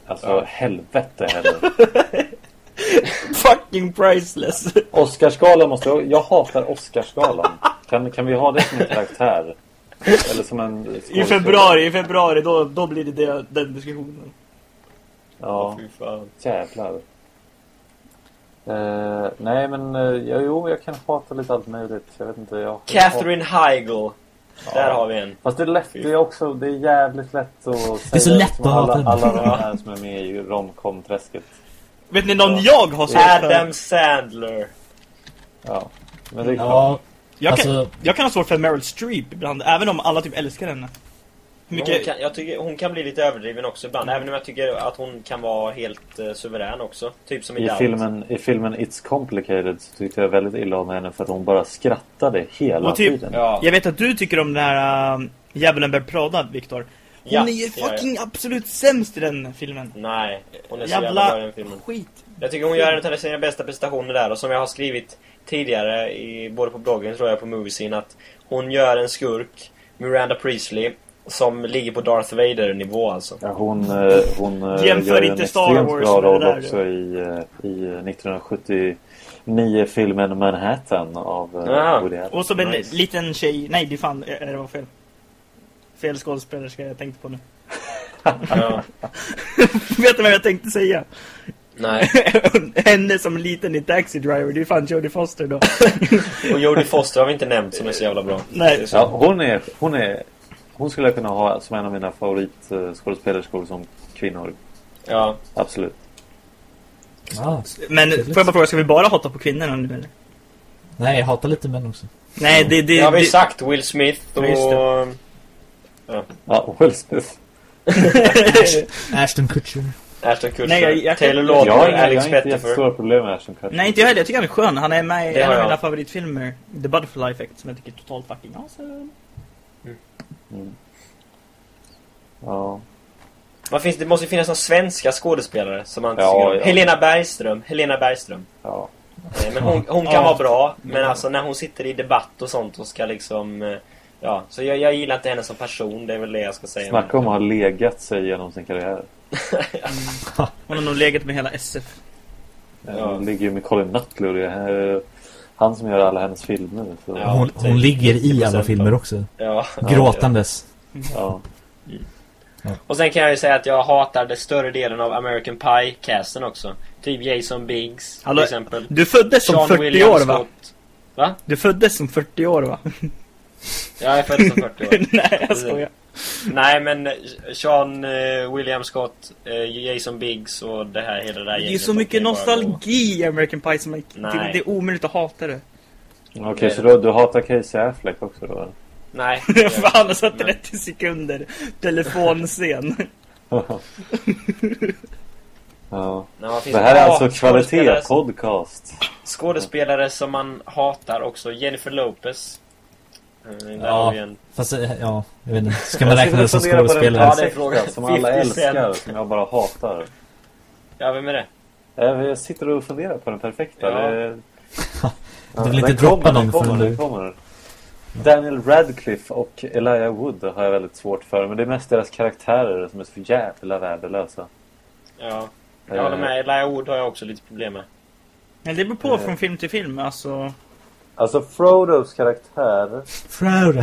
Alltså, Ja. helvete heller. Fucking priceless. Oscarsgalan måste jag... Jag hatar Oscarsgalan. Kan, kan vi ha det som en karaktär? Eller som en... I februari, i februari, då, då blir det, det den diskussionen. Ja, Fy fan. jävlar. Eh, nej, men uh, jo, jag kan hata lite allt möjligt. Jag vet inte. Jag, Catherine Heigl. Där Ja. har vi en. Fast det är lätt, det är också, det är jävligt lätt att säga Det är så lätt att hata alla, alla de här som är med i romcom-träsket. Vet ni någon jag har för? Adam Sandler. Ja. Men det är Ja, Jag kan, alltså... jag kan ha svårt för Meryl Streep ibland, även om alla typ älskar henne. Men Hon mycket... kan, jag tycker hon kan bli lite överdriven också ibland. Även om jag tycker att hon kan vara helt eh, suverän också. Typ som i, I filmen, I filmen It's Complicated så tyckte jag väldigt illa om henne för att hon bara skrattade hela typ- tiden. Ja. Jag vet att du tycker om den här uh, Djävulen bär Prada, Viktor. Hon Ja, är ju fucking absolut sämst i den filmen. Nej, hon är så jävla bra i Jävla den filmen. skit. Jag tycker hon gör en av sina bästa prestationer där och som jag har skrivit tidigare i, både på bloggen tror jag på Moviescene att hon gör en skurk, Miranda Priestley, som ligger på Darth Vader-nivå alltså. Ja, hon hon, hon eh, Jämför gör en inte Star extremt Wars bra roll där. också i, eh, i 1979-filmen Manhattan av eh, Ja. Woody Allen. Och som en Nice. liten tjej... Nej, det fan... eh, Det var fel. Fel skådespelerska jag tänkte på nu. Ja. Vet du vad jag tänkte säga? Nej. Henne som liten i Taxi Driver, det är fan Jodie Foster då. Och Jodie Foster har vi inte nämnt som är så jävla bra. Nej. Ja, hon är, hon är hon skulle jag kunna ha som en av mina favoritskådespelerskor som kvinnor. ja. Absolut. Ah, Men får jag bara fråga, ska vi bara hata på kvinnorna nu eller? nej, jag hatar lite män också. Nej, det... det, Det har vi det sagt. Will Smith och... Ja, just Ja, Will Smith. Ashton Kutcher. Ashton Kutcher. Nej, jag- jag kan- Taylor Jag Lautner, inga, jag Alex har inte Pettyfer. jättestora problem med Ashton Kutcher. Nej, inte jag heller. Jag tycker han är skön. Han är med i en av jag. mina favoritfilmer, The Butterfly Effect, som jag tycker är totalt fucking awesome. Mm. Ja. Vad finns, det måste ju finnas några svenska skådespelare som man Ja, ja. Helena Bergström. Helena Bergström. ja. Eh, Men hon, hon kan Ja. vara bra. Men alltså när hon sitter i debatt och sånt och ska liksom... eh, Ja, så jag, jag gillar inte henne som person. Det är väl det jag ska säga. Snacka om att ha legat sig genom sin karriär. Hon har nog legat med hela SF. Ja. Hon ligger ju med Colin Nutley han som gör alla hennes filmer. Så. Ja. Hon, hon ligger i alla 90% filmer också. Ja. Gråtandes. Ja. Och sen kan jag ju säga att jag hatar det större delen av American Pie-casten också. Typ Jason Biggs Hallå, till exempel. Du föddes som Sean 40 William år va? Scott. Va? Du föddes som 40 år va? Ja, jag är född som 40 år. Nej, jag skojar. Nej, men Sean eh, William Scott, eh, Jason Biggs och det här, hela det där Det är så mycket nostalgi i American Pie som är, det, Nej. det är omöjligt att hata det. Okej, så då, du hatar Casey Affleck också då? Nej. Fan, alltså Men- 30 sekunder telefonscen. Ja. Det här är alltså kvalitet podcast. Skådespelare som man hatar också. Jennifer Lopez. Eh, Där Ja. har vi en... Fast eh, ja, jag vet inte. Ska man räkna det som skådespelare? Ja, det är frågan. Som alla 50 Cent. älskar, som jag bara hatar. Ja, vem är det? Jag jag sitter och funderar på den perfekta. Ja. Det... Du vill inte droppa kommer, någon förrän du... kommer. Daniel Radcliffe och Elijah Wood har jag väldigt svårt för. Men det är mest deras karaktärer som är så jävla värdelösa. Ja. Jag håller med. Elijah Wood har jag också lite problem med. Men det beror på Eh. från film till film, alltså. Alltså Frodos karaktär. Frodo.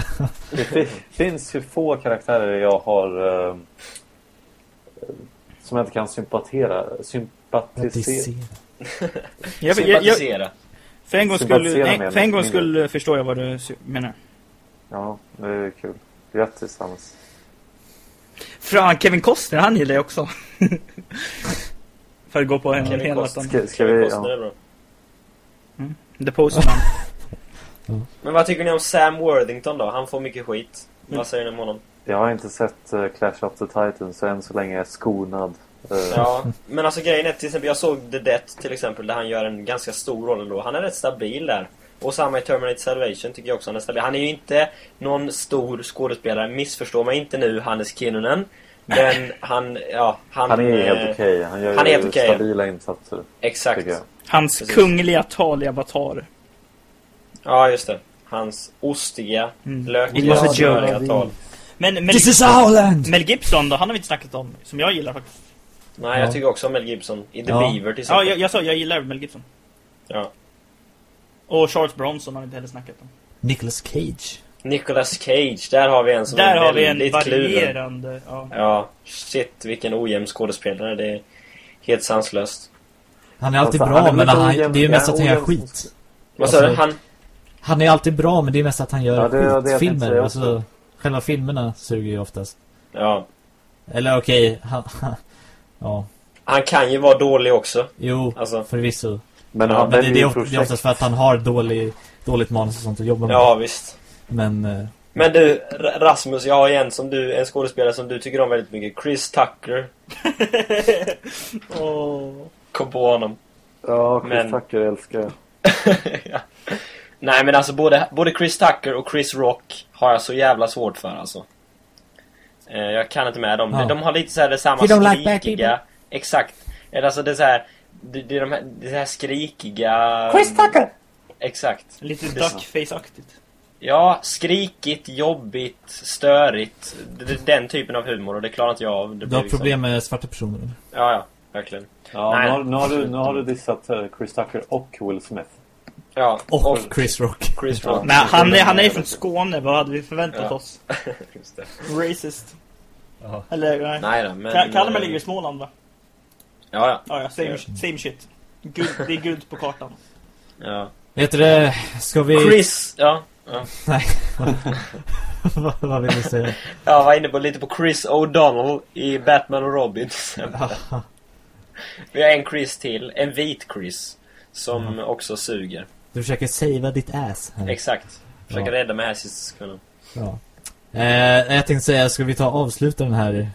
Det fi- finns ju få karaktärer jag har... eh, som jag inte kan sympatera. Sympatisera. Jag, jag, jag, Sympatisera. för en gång skulle, med för en gång skulle förstår jag vad du menar. Ja, det är kul. Grattis Hans. Fan, Kevin Costner, han gillar jag också. för att gå på en hel annan. Ska, ska Kevin vi... Costner Ja. är bra. The Postman. Men vad tycker ni om Sam Worthington då? Han får mycket skit. Vad säger ni om honom? Jag har inte sett eh, Clash of the Titans så än så länge är jag skonad. Eh, Ja, men alltså grejen är till exempel, jag såg The Death till exempel där han gör en ganska stor roll ändå. Han är rätt stabil där. Och samma i Terminator Salvation tycker jag också han är stabil. Han är ju inte någon stor skådespelare, missförstå mig inte nu, Hannes Kinnunen. Men han, ja, han... Han är ju eh, helt okej. Han gör han är helt okej, stabila insatser. Exakt. Hans Precis. kungliga Avatar. Ja, just det. Hans ostiga, Mm. lökiga, It was a joke. snöriga tal. Men Mel, This is our land! Mel Gibson då, han har vi inte snackat om. Som jag gillar faktiskt. Nej, jag Ja. tycker också om Mel Gibson. I The Ja. Beaver till Ja, exempel. jag, jag sa jag gillar Mel Gibson. Ja. Och Charles Bronson har vi inte heller snackat om. Nicolas Cage. Nicolas Cage, där har vi en som Där är har vi en kluven. varierande... Ja. Ja, shit vilken ojämn skådespelare. Det är helt sanslöst. Han är alltid Alltså, bra, han är men han, det är ju mest ja, att han gör skit. Vad sa du? Alltså- Han... Han är alltid bra, men det är mest att han gör Ja, det det säga Alltså, själva filmerna suger ju oftast. Ja. Eller okej, han... ja. Han kan ju vara dålig också. Jo, Alltså. förvisso. Men Ja, han Men det, det, är ju of- det är projekt. oftast för att han har dålig, dåligt manus och sånt att jobba med. Ja, visst. Men, eh, Men du, Rasmus, jag har en, som du, en skådespelare som du tycker om väldigt mycket. Chris Tucker. Åh. Kom på honom. Ja, Chris Men- Tucker älskar jag. ja. Nej men alltså både, både Chris Tucker och Chris Rock har jag så jävla svårt för alltså. Eh, jag kan inte med dem. Ja. De har lite såhär det samma don't like skrikiga... Exakt. Eller Alltså det är såhär... Det, det är de här, det är här skrikiga... Chris Tucker! Exakt. Lite duckface-aktigt. Ja, skrikigt, jobbigt, störigt. Det, det, den typen av humor och det klarar inte jag av. Det Du har liksom- problem med svarta personer. Ja, ja. Verkligen. Ja, Nej. nu har, nu, har du, nu har du dissat eh, Chris Tucker och Will Smith. Ja. Och Chris Rock. Chris Ja. Rock. Men han är, han är från Skåne, vad hade vi förväntat Ja. oss? Just det. Racist. Ja. Eller nej. Nej då, men... Ka- Kalmar eh, ligger i Småland va? Ja, ja. Ja, ja, same, same shit. Gud, det är guld på kartan. ja. Vet du? Ska vi... Chris... Ja. ja. Nej. vad, vad vill du säga? Jag var inne på lite på Chris O'Donnell i Batman och Robin. till. Vi har en Chris till. En vit Chris. Som också suger. Du försöker savea ditt ass här. Exakt. Försöker Ja. rädda mig här sista sekunden. Ja. Eh, jag tänkte säga, ska vi ta avsluta den här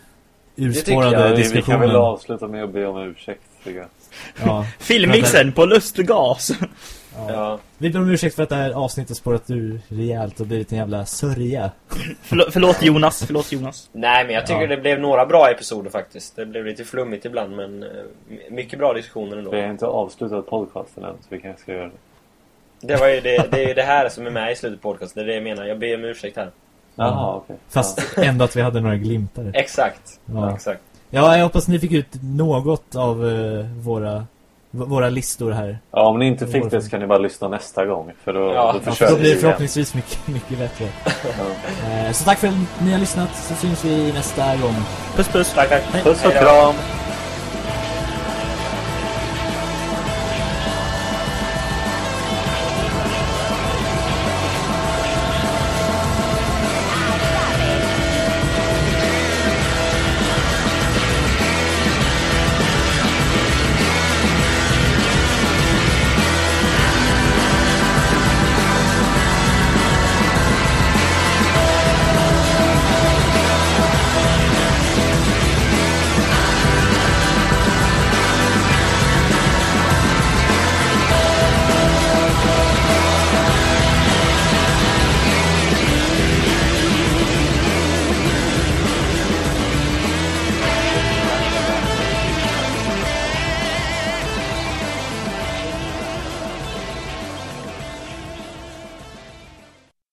urspårade Ja, vi, vi kan diskussionen? väl avsluta med att be om ursäkt, tycker jag. Ja. Filmmixen på lustgas. Ja. Ja. Vi ber om ursäkt för att det här avsnittet spårat ur rejält och blivit en jävla sörja. Förlåt, förlåt Jonas, förlåt Jonas. Nej, men jag tycker Ja. det blev några bra episoder faktiskt. Det blev lite flummigt ibland, men eh, mycket bra diskussioner ändå. Vi har inte avslutat podcasten än, så vi kanske ska göra det. Det, var ju det, det är ju det här som är med i slutet på podcasten. Det är det jag menar. Jag ber om ursäkt här. Jaha, okej. Fast ändå att vi hade några glimtar. Exakt. Ja. Exakt. Ja, jag hoppas ni fick ut något av eh, våra, våra listor här. Ja, om ni inte fick det så kan ni bara lyssna nästa gång. För då, Ja, då Ja, då blir det igen. förhoppningsvis mycket, mycket bättre. Ja. Eh, så tack för att ni har lyssnat, så syns vi nästa gång. Puss puss. Tack, tack. Hej. Puss och kram!